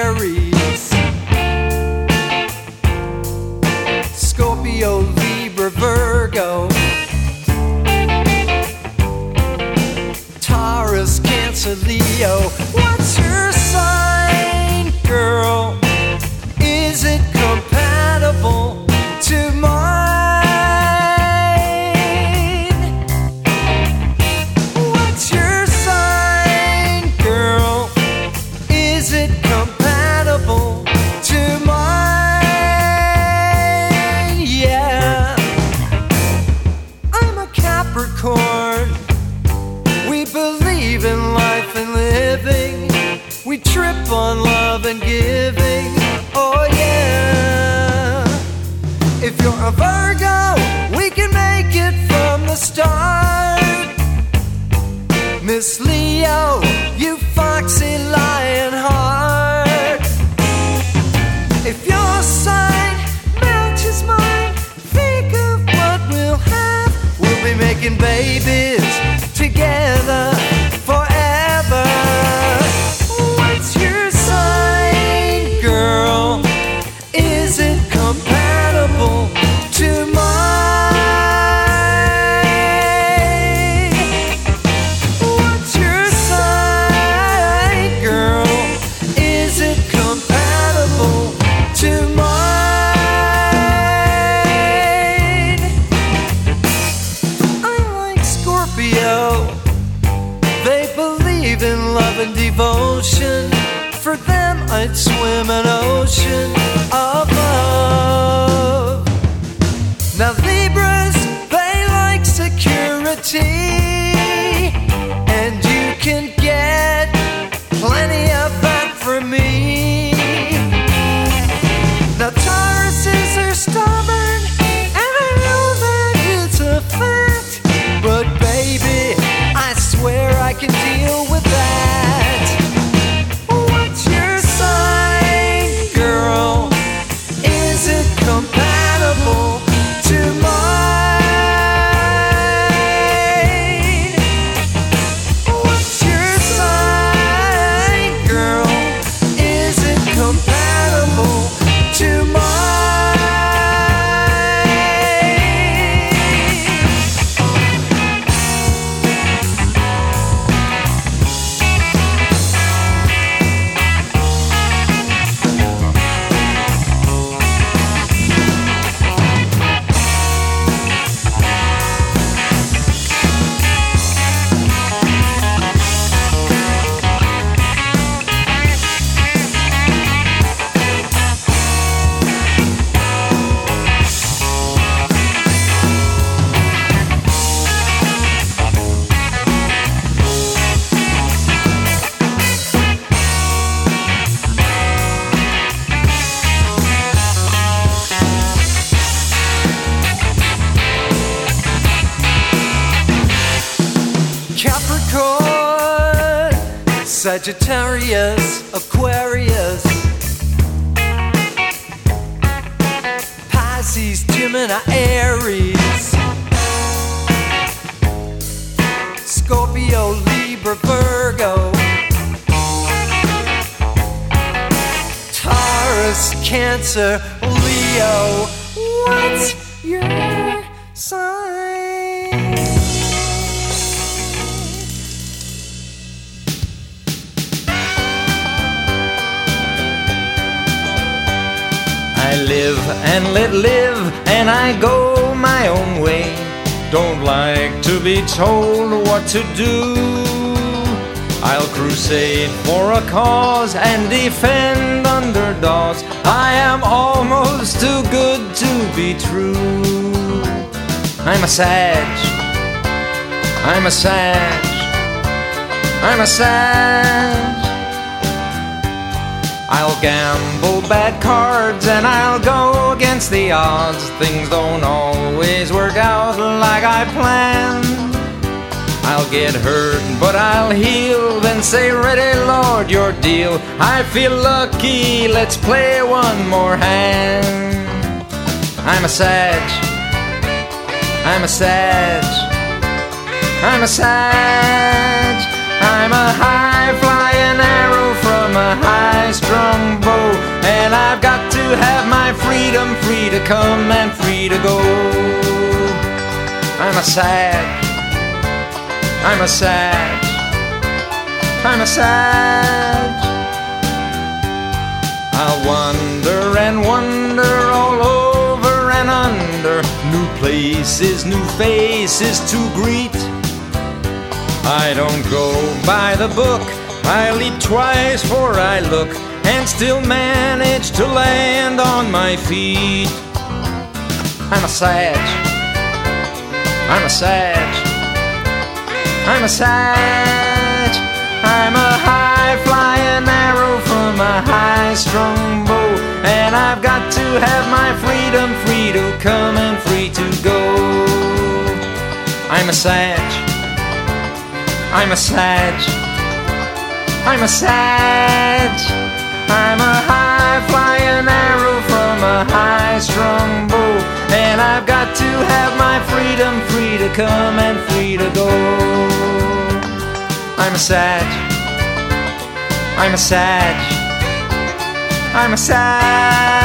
Sag. I'll gamble bad cards and I'll go against the odds. Things don't always work out like I planned. I'll get hurt, but I'll heal. Then say, Ready, Lord, your deal. I feel lucky, let's play one more hand. I'm a Sag. I'm a Sag. I'm a Sag. A high flying arrow from a high strung bow. And I've got to have my freedom free to come and free to go. I'm a Sag. I'm a Sag. I'm a Sag. I'll wander and wonder all over and under. New places, new faces to greet. I don't go by the book. I leap twice before I look and still manage to land on my feet. I'm a sage. I'm a sage. I'm a sage. I'm a high flying arrow from a high strung bow. And I've got to have my freedom free to come and free to go. I'm a sage. I'm a sag. I'm a sag. I'm a high flying arrow from a high strung bow. And I've got to have my freedom free to come and free to go. I'm a sag. I'm a sag. I'm a sag.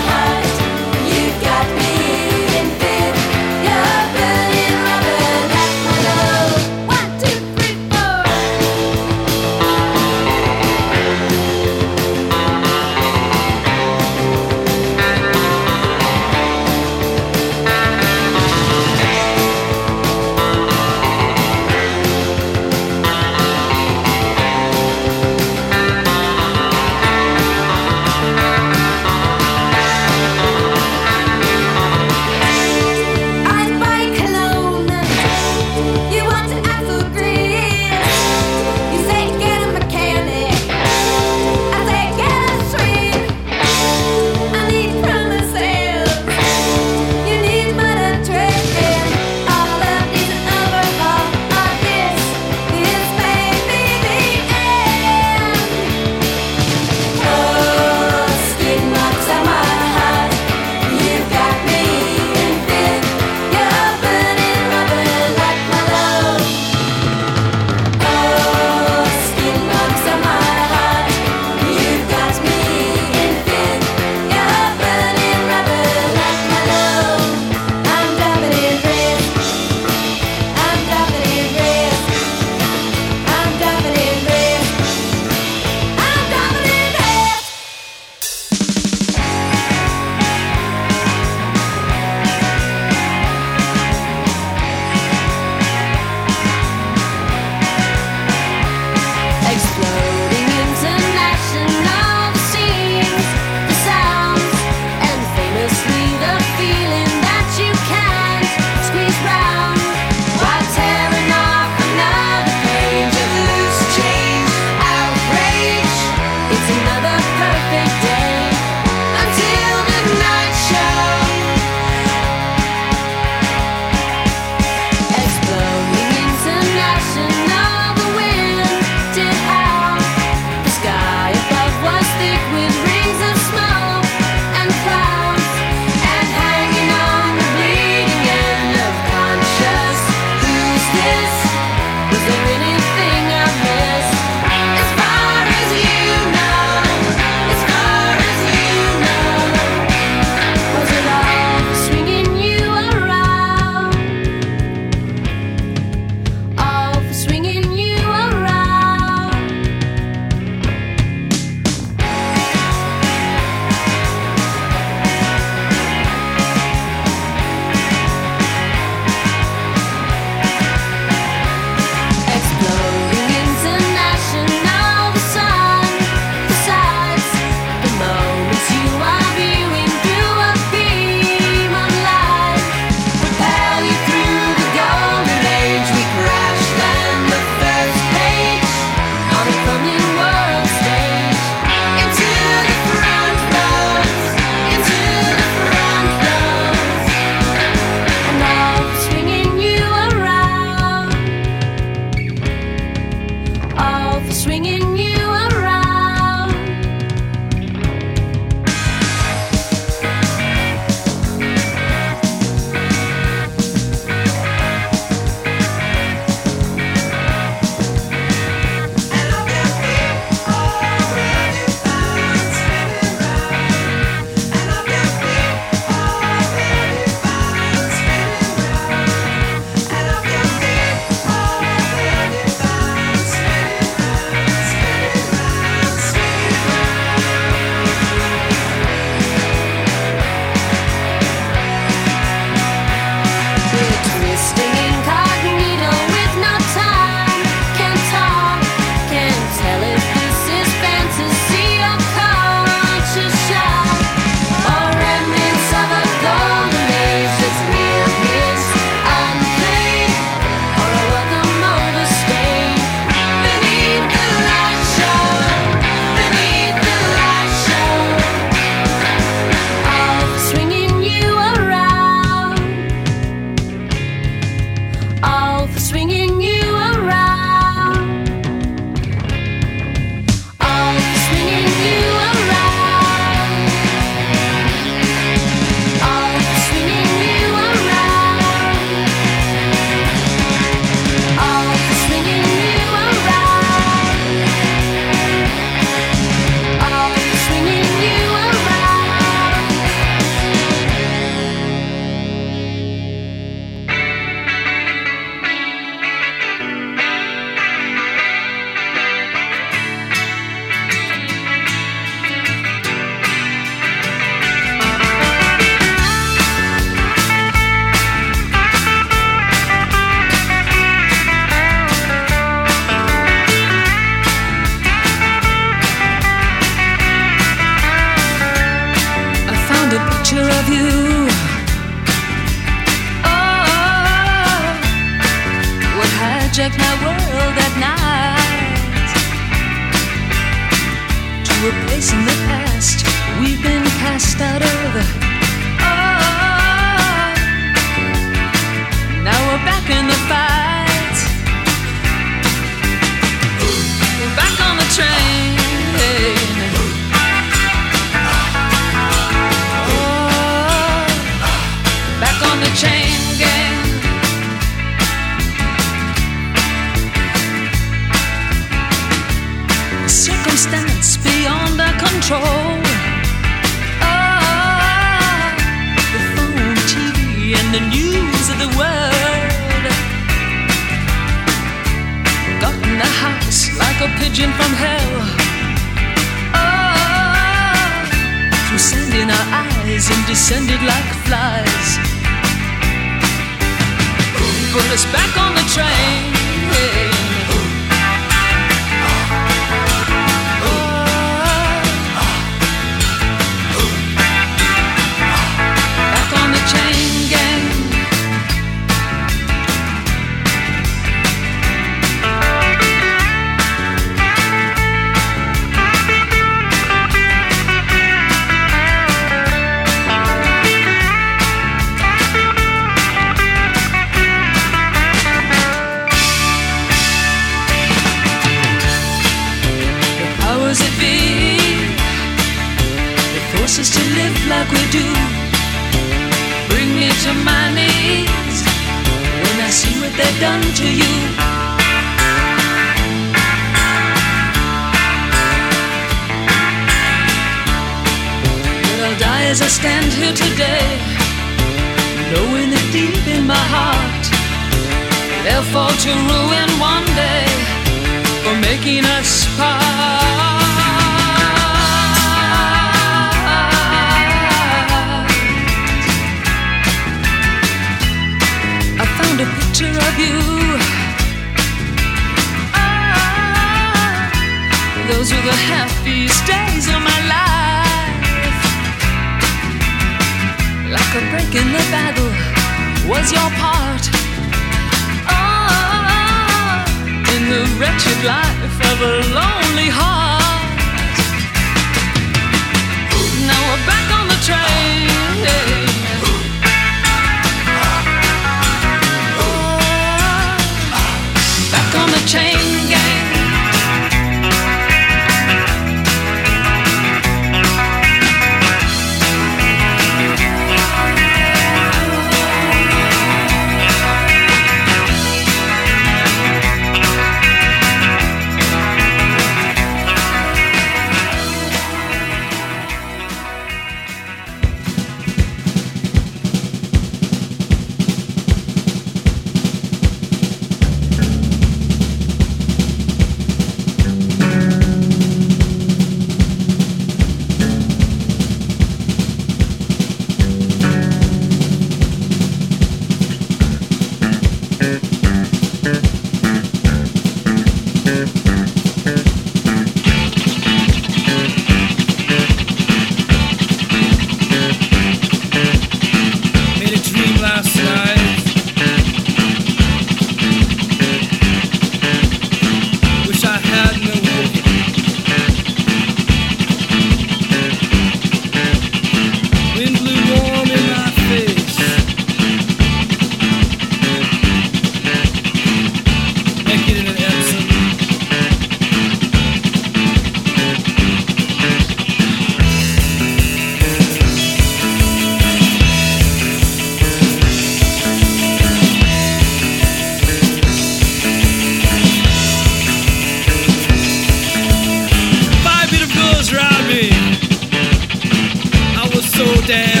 down.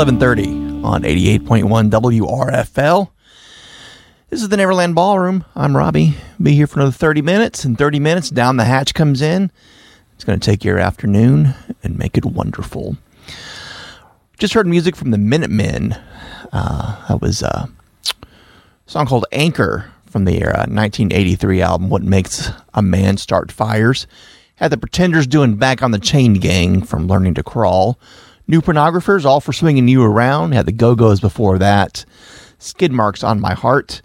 1130 on 88.1 WRFL. This is the Neverland Ballroom. I'm Robbie. Be here for another 30 minutes. In 30 minutes, Down the Hatch comes in. It's going to take your afternoon and make it wonderful. Just heard music from the Minutemen. Uh, that was a song called Anchor from the era, 1983 album, What Makes a Man Start Fires. Had the Pretenders doing Back on the Chain Gang from Learning to Crawl. New Pornographers, All for Swinging You Around. Had the Go Go's before that. Skid Marks on My Heart.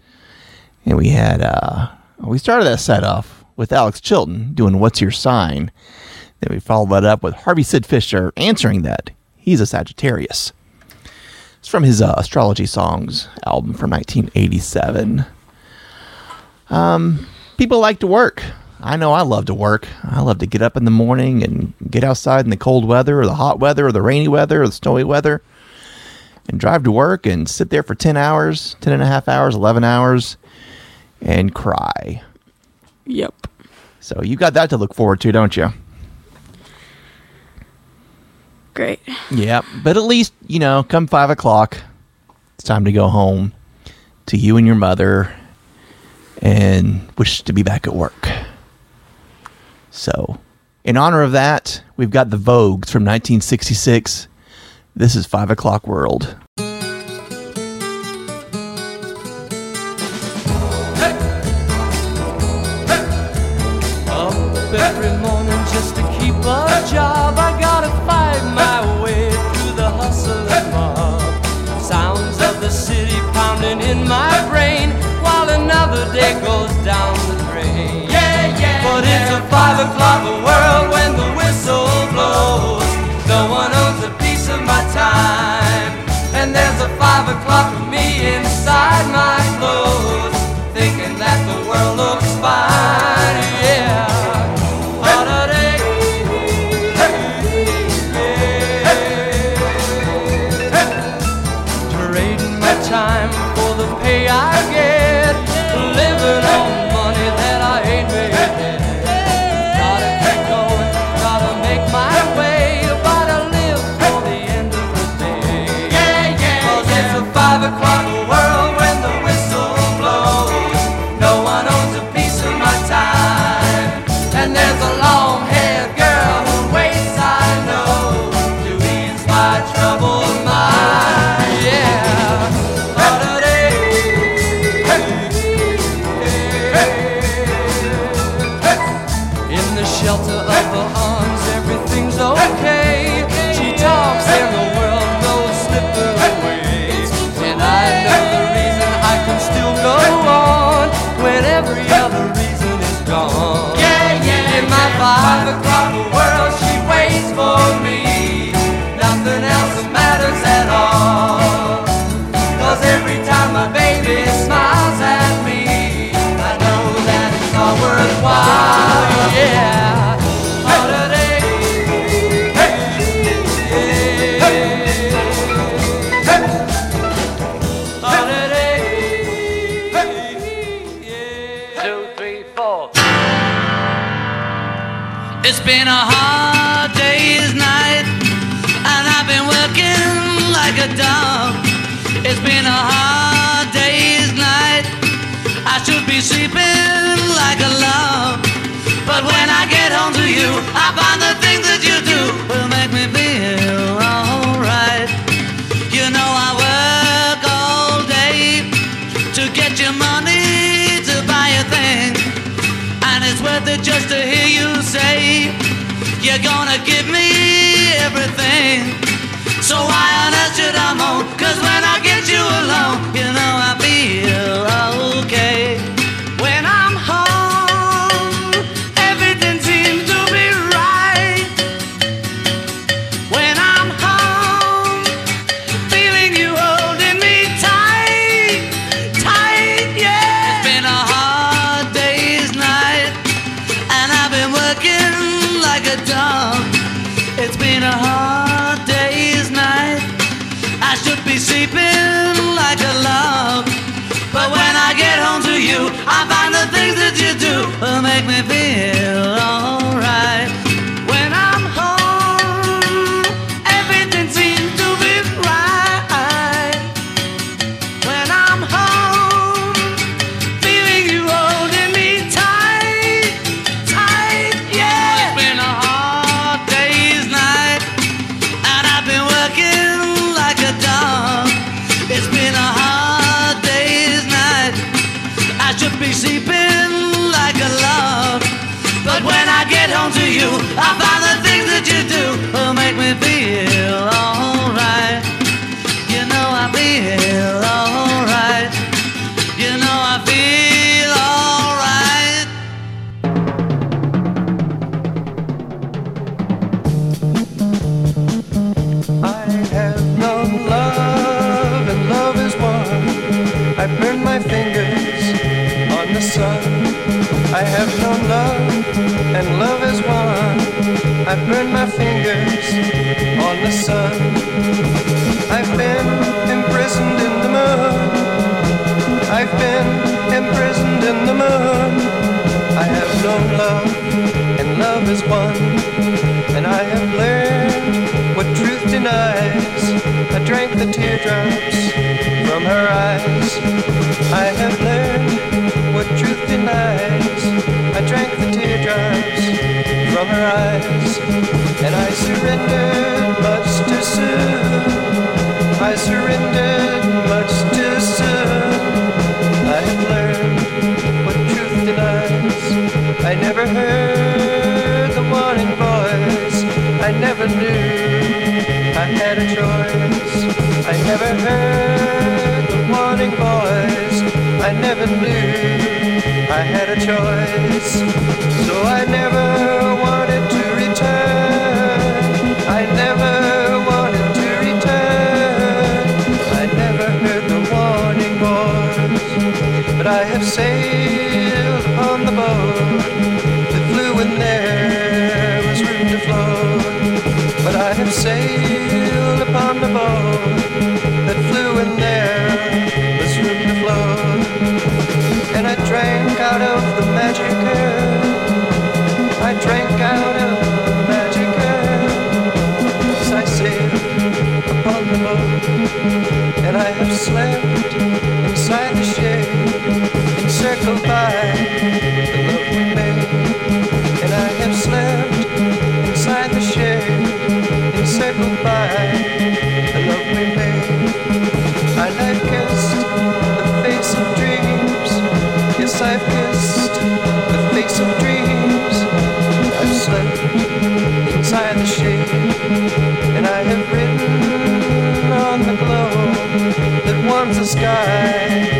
And we had, uh, we started that set off with Alex Chilton doing What's Your Sign. Then we followed that up with Harvey Sid Fisher answering that. He's a Sagittarius. It's from his uh, Astrology Songs album from 1987. Um, people like to work. I know I love to work. I love to get up in the morning and get outside in the cold weather or the hot weather or the rainy weather or the snowy weather and drive to work and sit there for 10 hours, 10 and a half hours, 11 hours and cry. Yep. So you got that to look forward to, don't you? Great. Yeah, but at least, you know, come five o'clock, it's time to go home to you and your mother and wish to be back at work. So, in honor of that, we've got the Vogues from 1966. This is Five O'Clock World. Make me feel one. And I have learned what truth denies. I drank the teardrops from her eyes. I have learned what truth denies. I drank the teardrops from her eyes. And I surrendered much too soon. I surrendered much too soon. I have learned what truth denies. I never heard never knew I had a choice. I never heard the warning voice. I never knew I had a choice. So I never Have sailed upon the boat that flew when there was room to float. And I drank out of the magic urn. I drank out of the magic urn. As I sailed upon the boat. Sky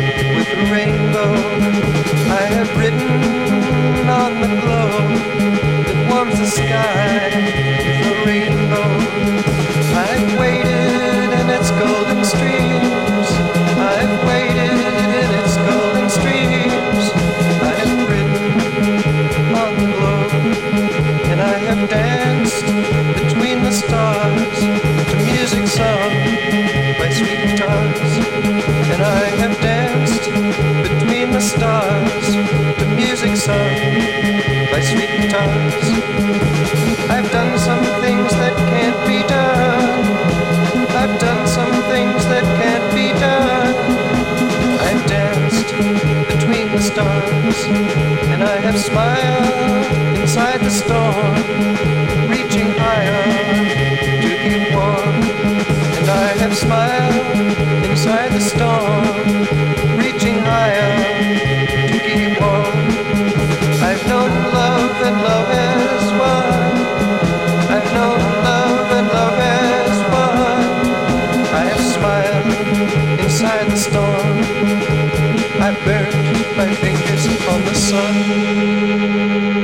stars, and I have smiled inside the storm, reaching higher to keep warm. And I have smiled inside the storm, reaching higher to keep warm. Fingers on the sun.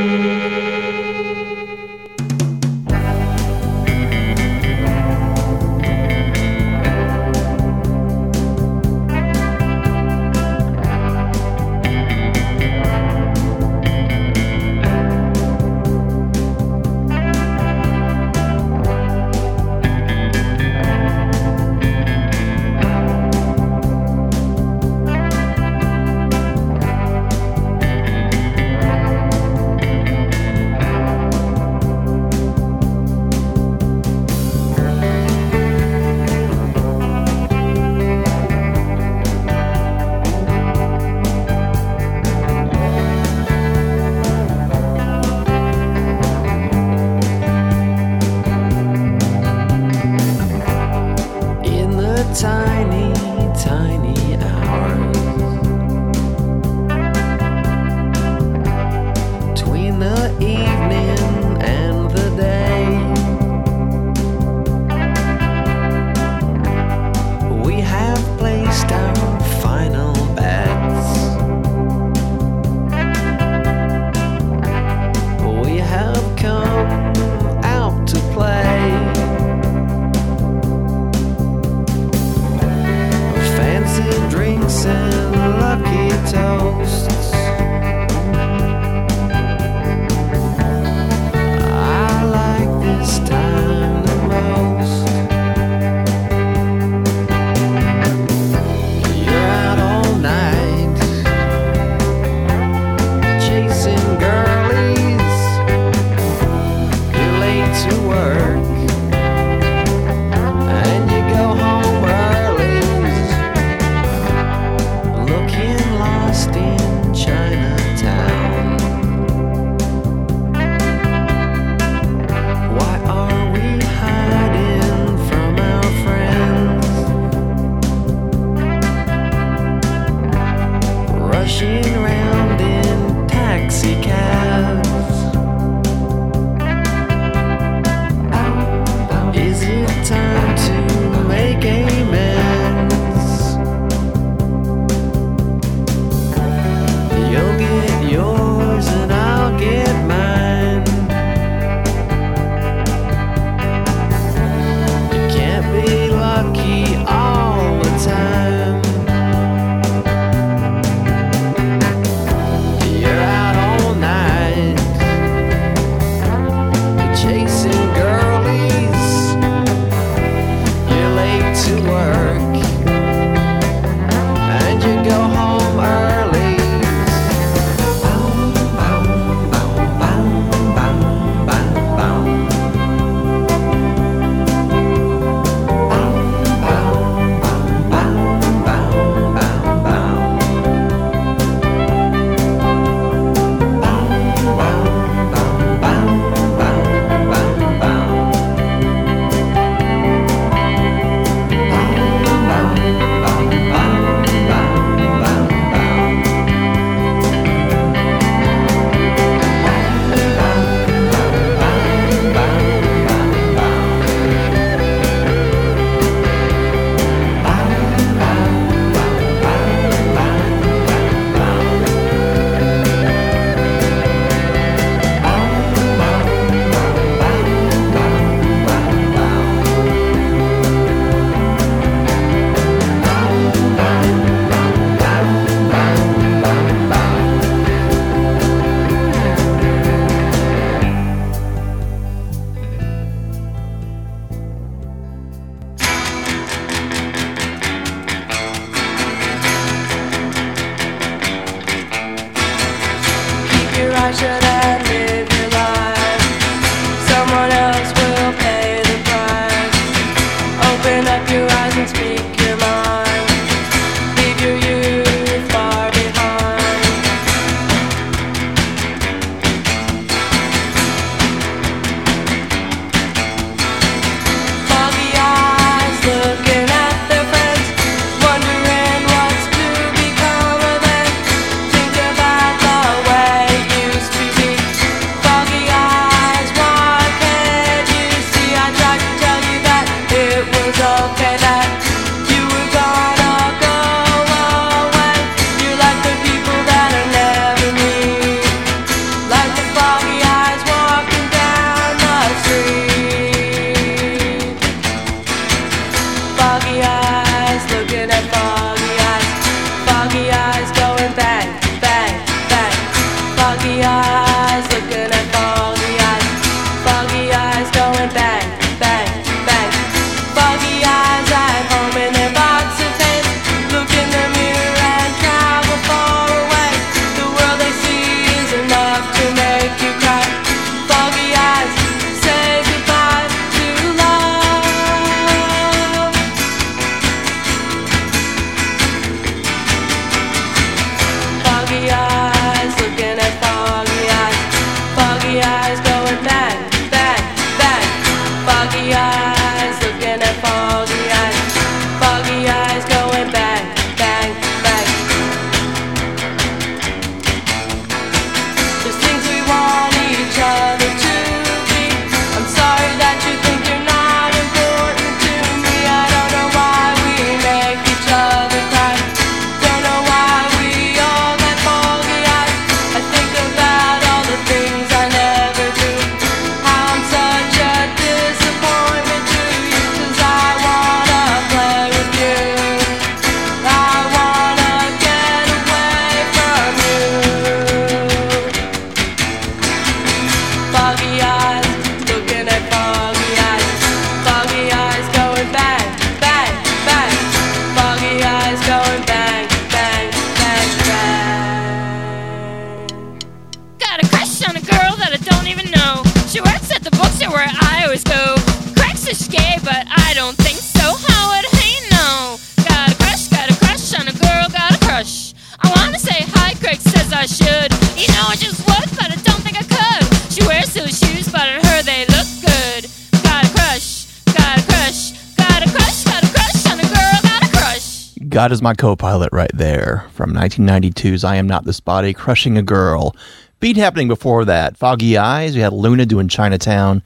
God is My Co Pilot right there from 1992's I Am Not This Body, Crushing a Girl. Beat happening before that. Foggy Eyes, we had Luna doing Chinatown.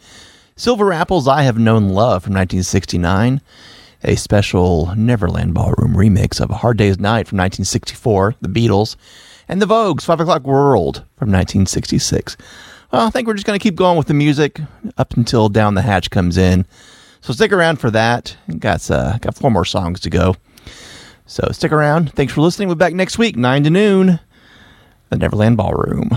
Silver Apples, I Have Known Love from 1969. A special Neverland Ballroom remix of A Hard Day's Night from 1964, The Beatles. And The Vogues Five O'Clock World from 1966. Well, I think we're just going to keep going with the music up until Down the Hatch comes in. So stick around for that. Got, uh, got four more songs to go. So stick around. Thanks for listening. We'll be back next week, 9 to noon, the Neverland Ballroom.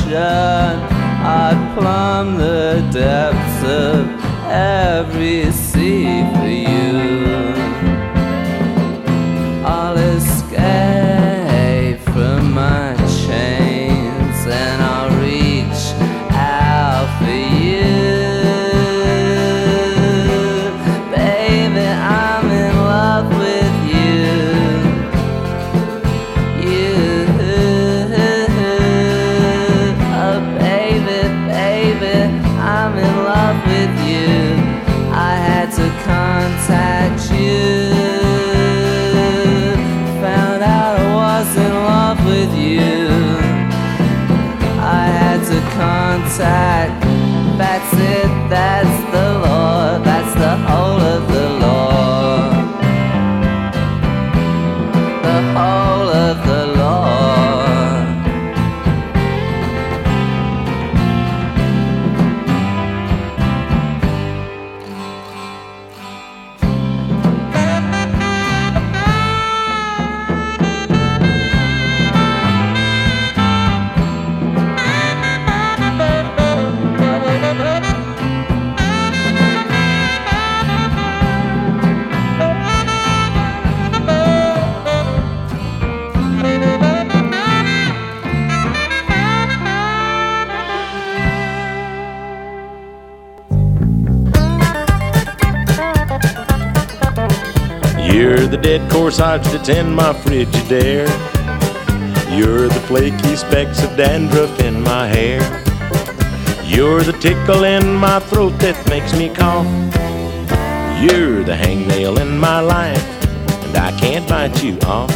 Ocean. I'd plumb the depths of every sea for you. Dead corsage that's in my Frigidaire. You're the flaky specks of dandruff in my hair. You're the tickle in my throat that makes me cough. You're the hangnail in my life, and I can't bite you off.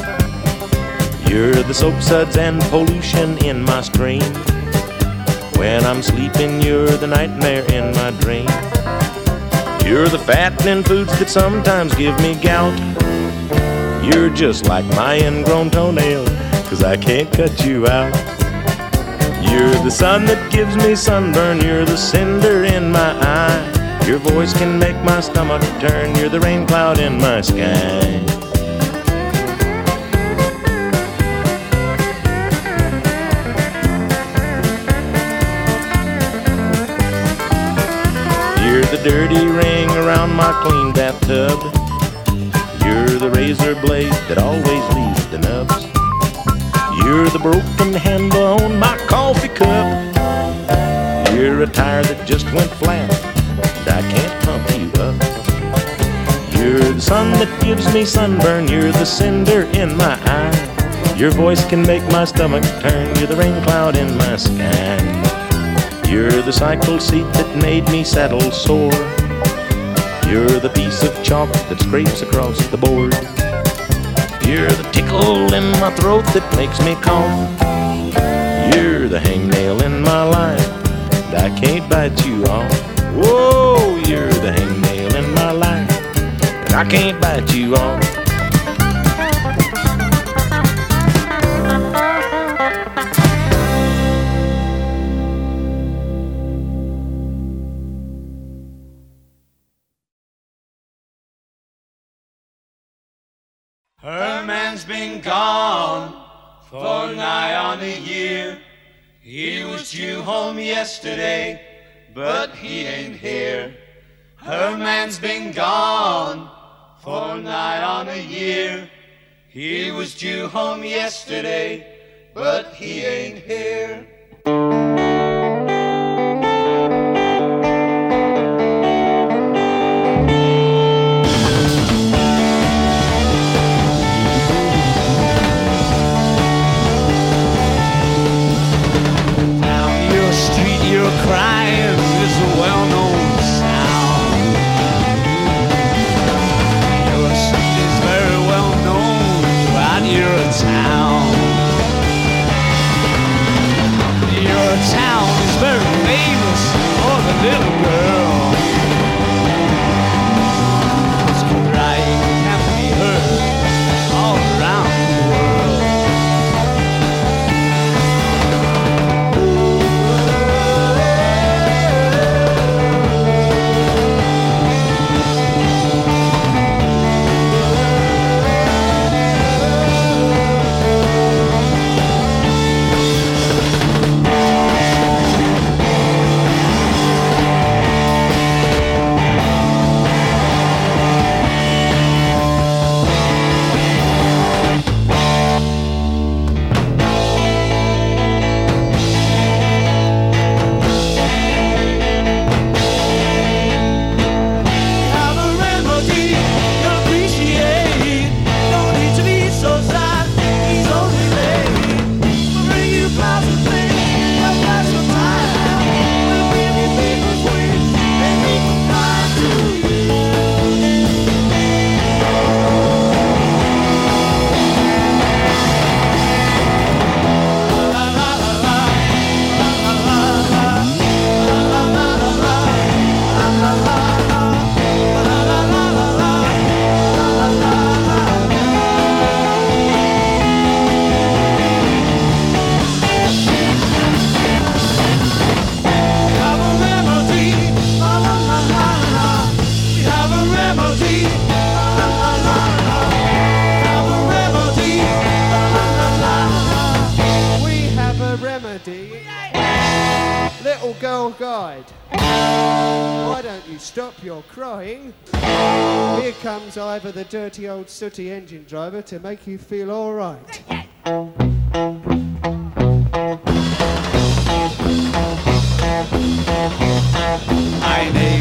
You're the soap suds and pollution in my stream. When I'm sleeping, you're the nightmare in my dream. You're the fattening foods that sometimes give me gout. You're just like my ingrown toenail, cause I can't cut you out. You're the sun that gives me sunburn, you're the cinder in my eye. Your voice can make my stomach turn, you're the rain cloud in my sky. You're the dirty ring around my clean bathtub. Razor blade that always leaves the nubs. You're the broken handle on my coffee cup. You're a tire that just went flat, and I can't pump you up. You're the sun that gives me sunburn. You're the cinder in my eye. Your voice can make my stomach turn. You're the rain cloud in my sky. You're the cycle seat that made me saddle sore. You're the piece of chalk that scrapes across the board. You're the tickle in my throat that makes me cough. You're the hangnail in my life, and I can't bite you off. Whoa, you're the hangnail in my life, and I can't bite you off. Yesterday, but he ain't here. The dirty old sooty engine driver, to make you feel alright. My name is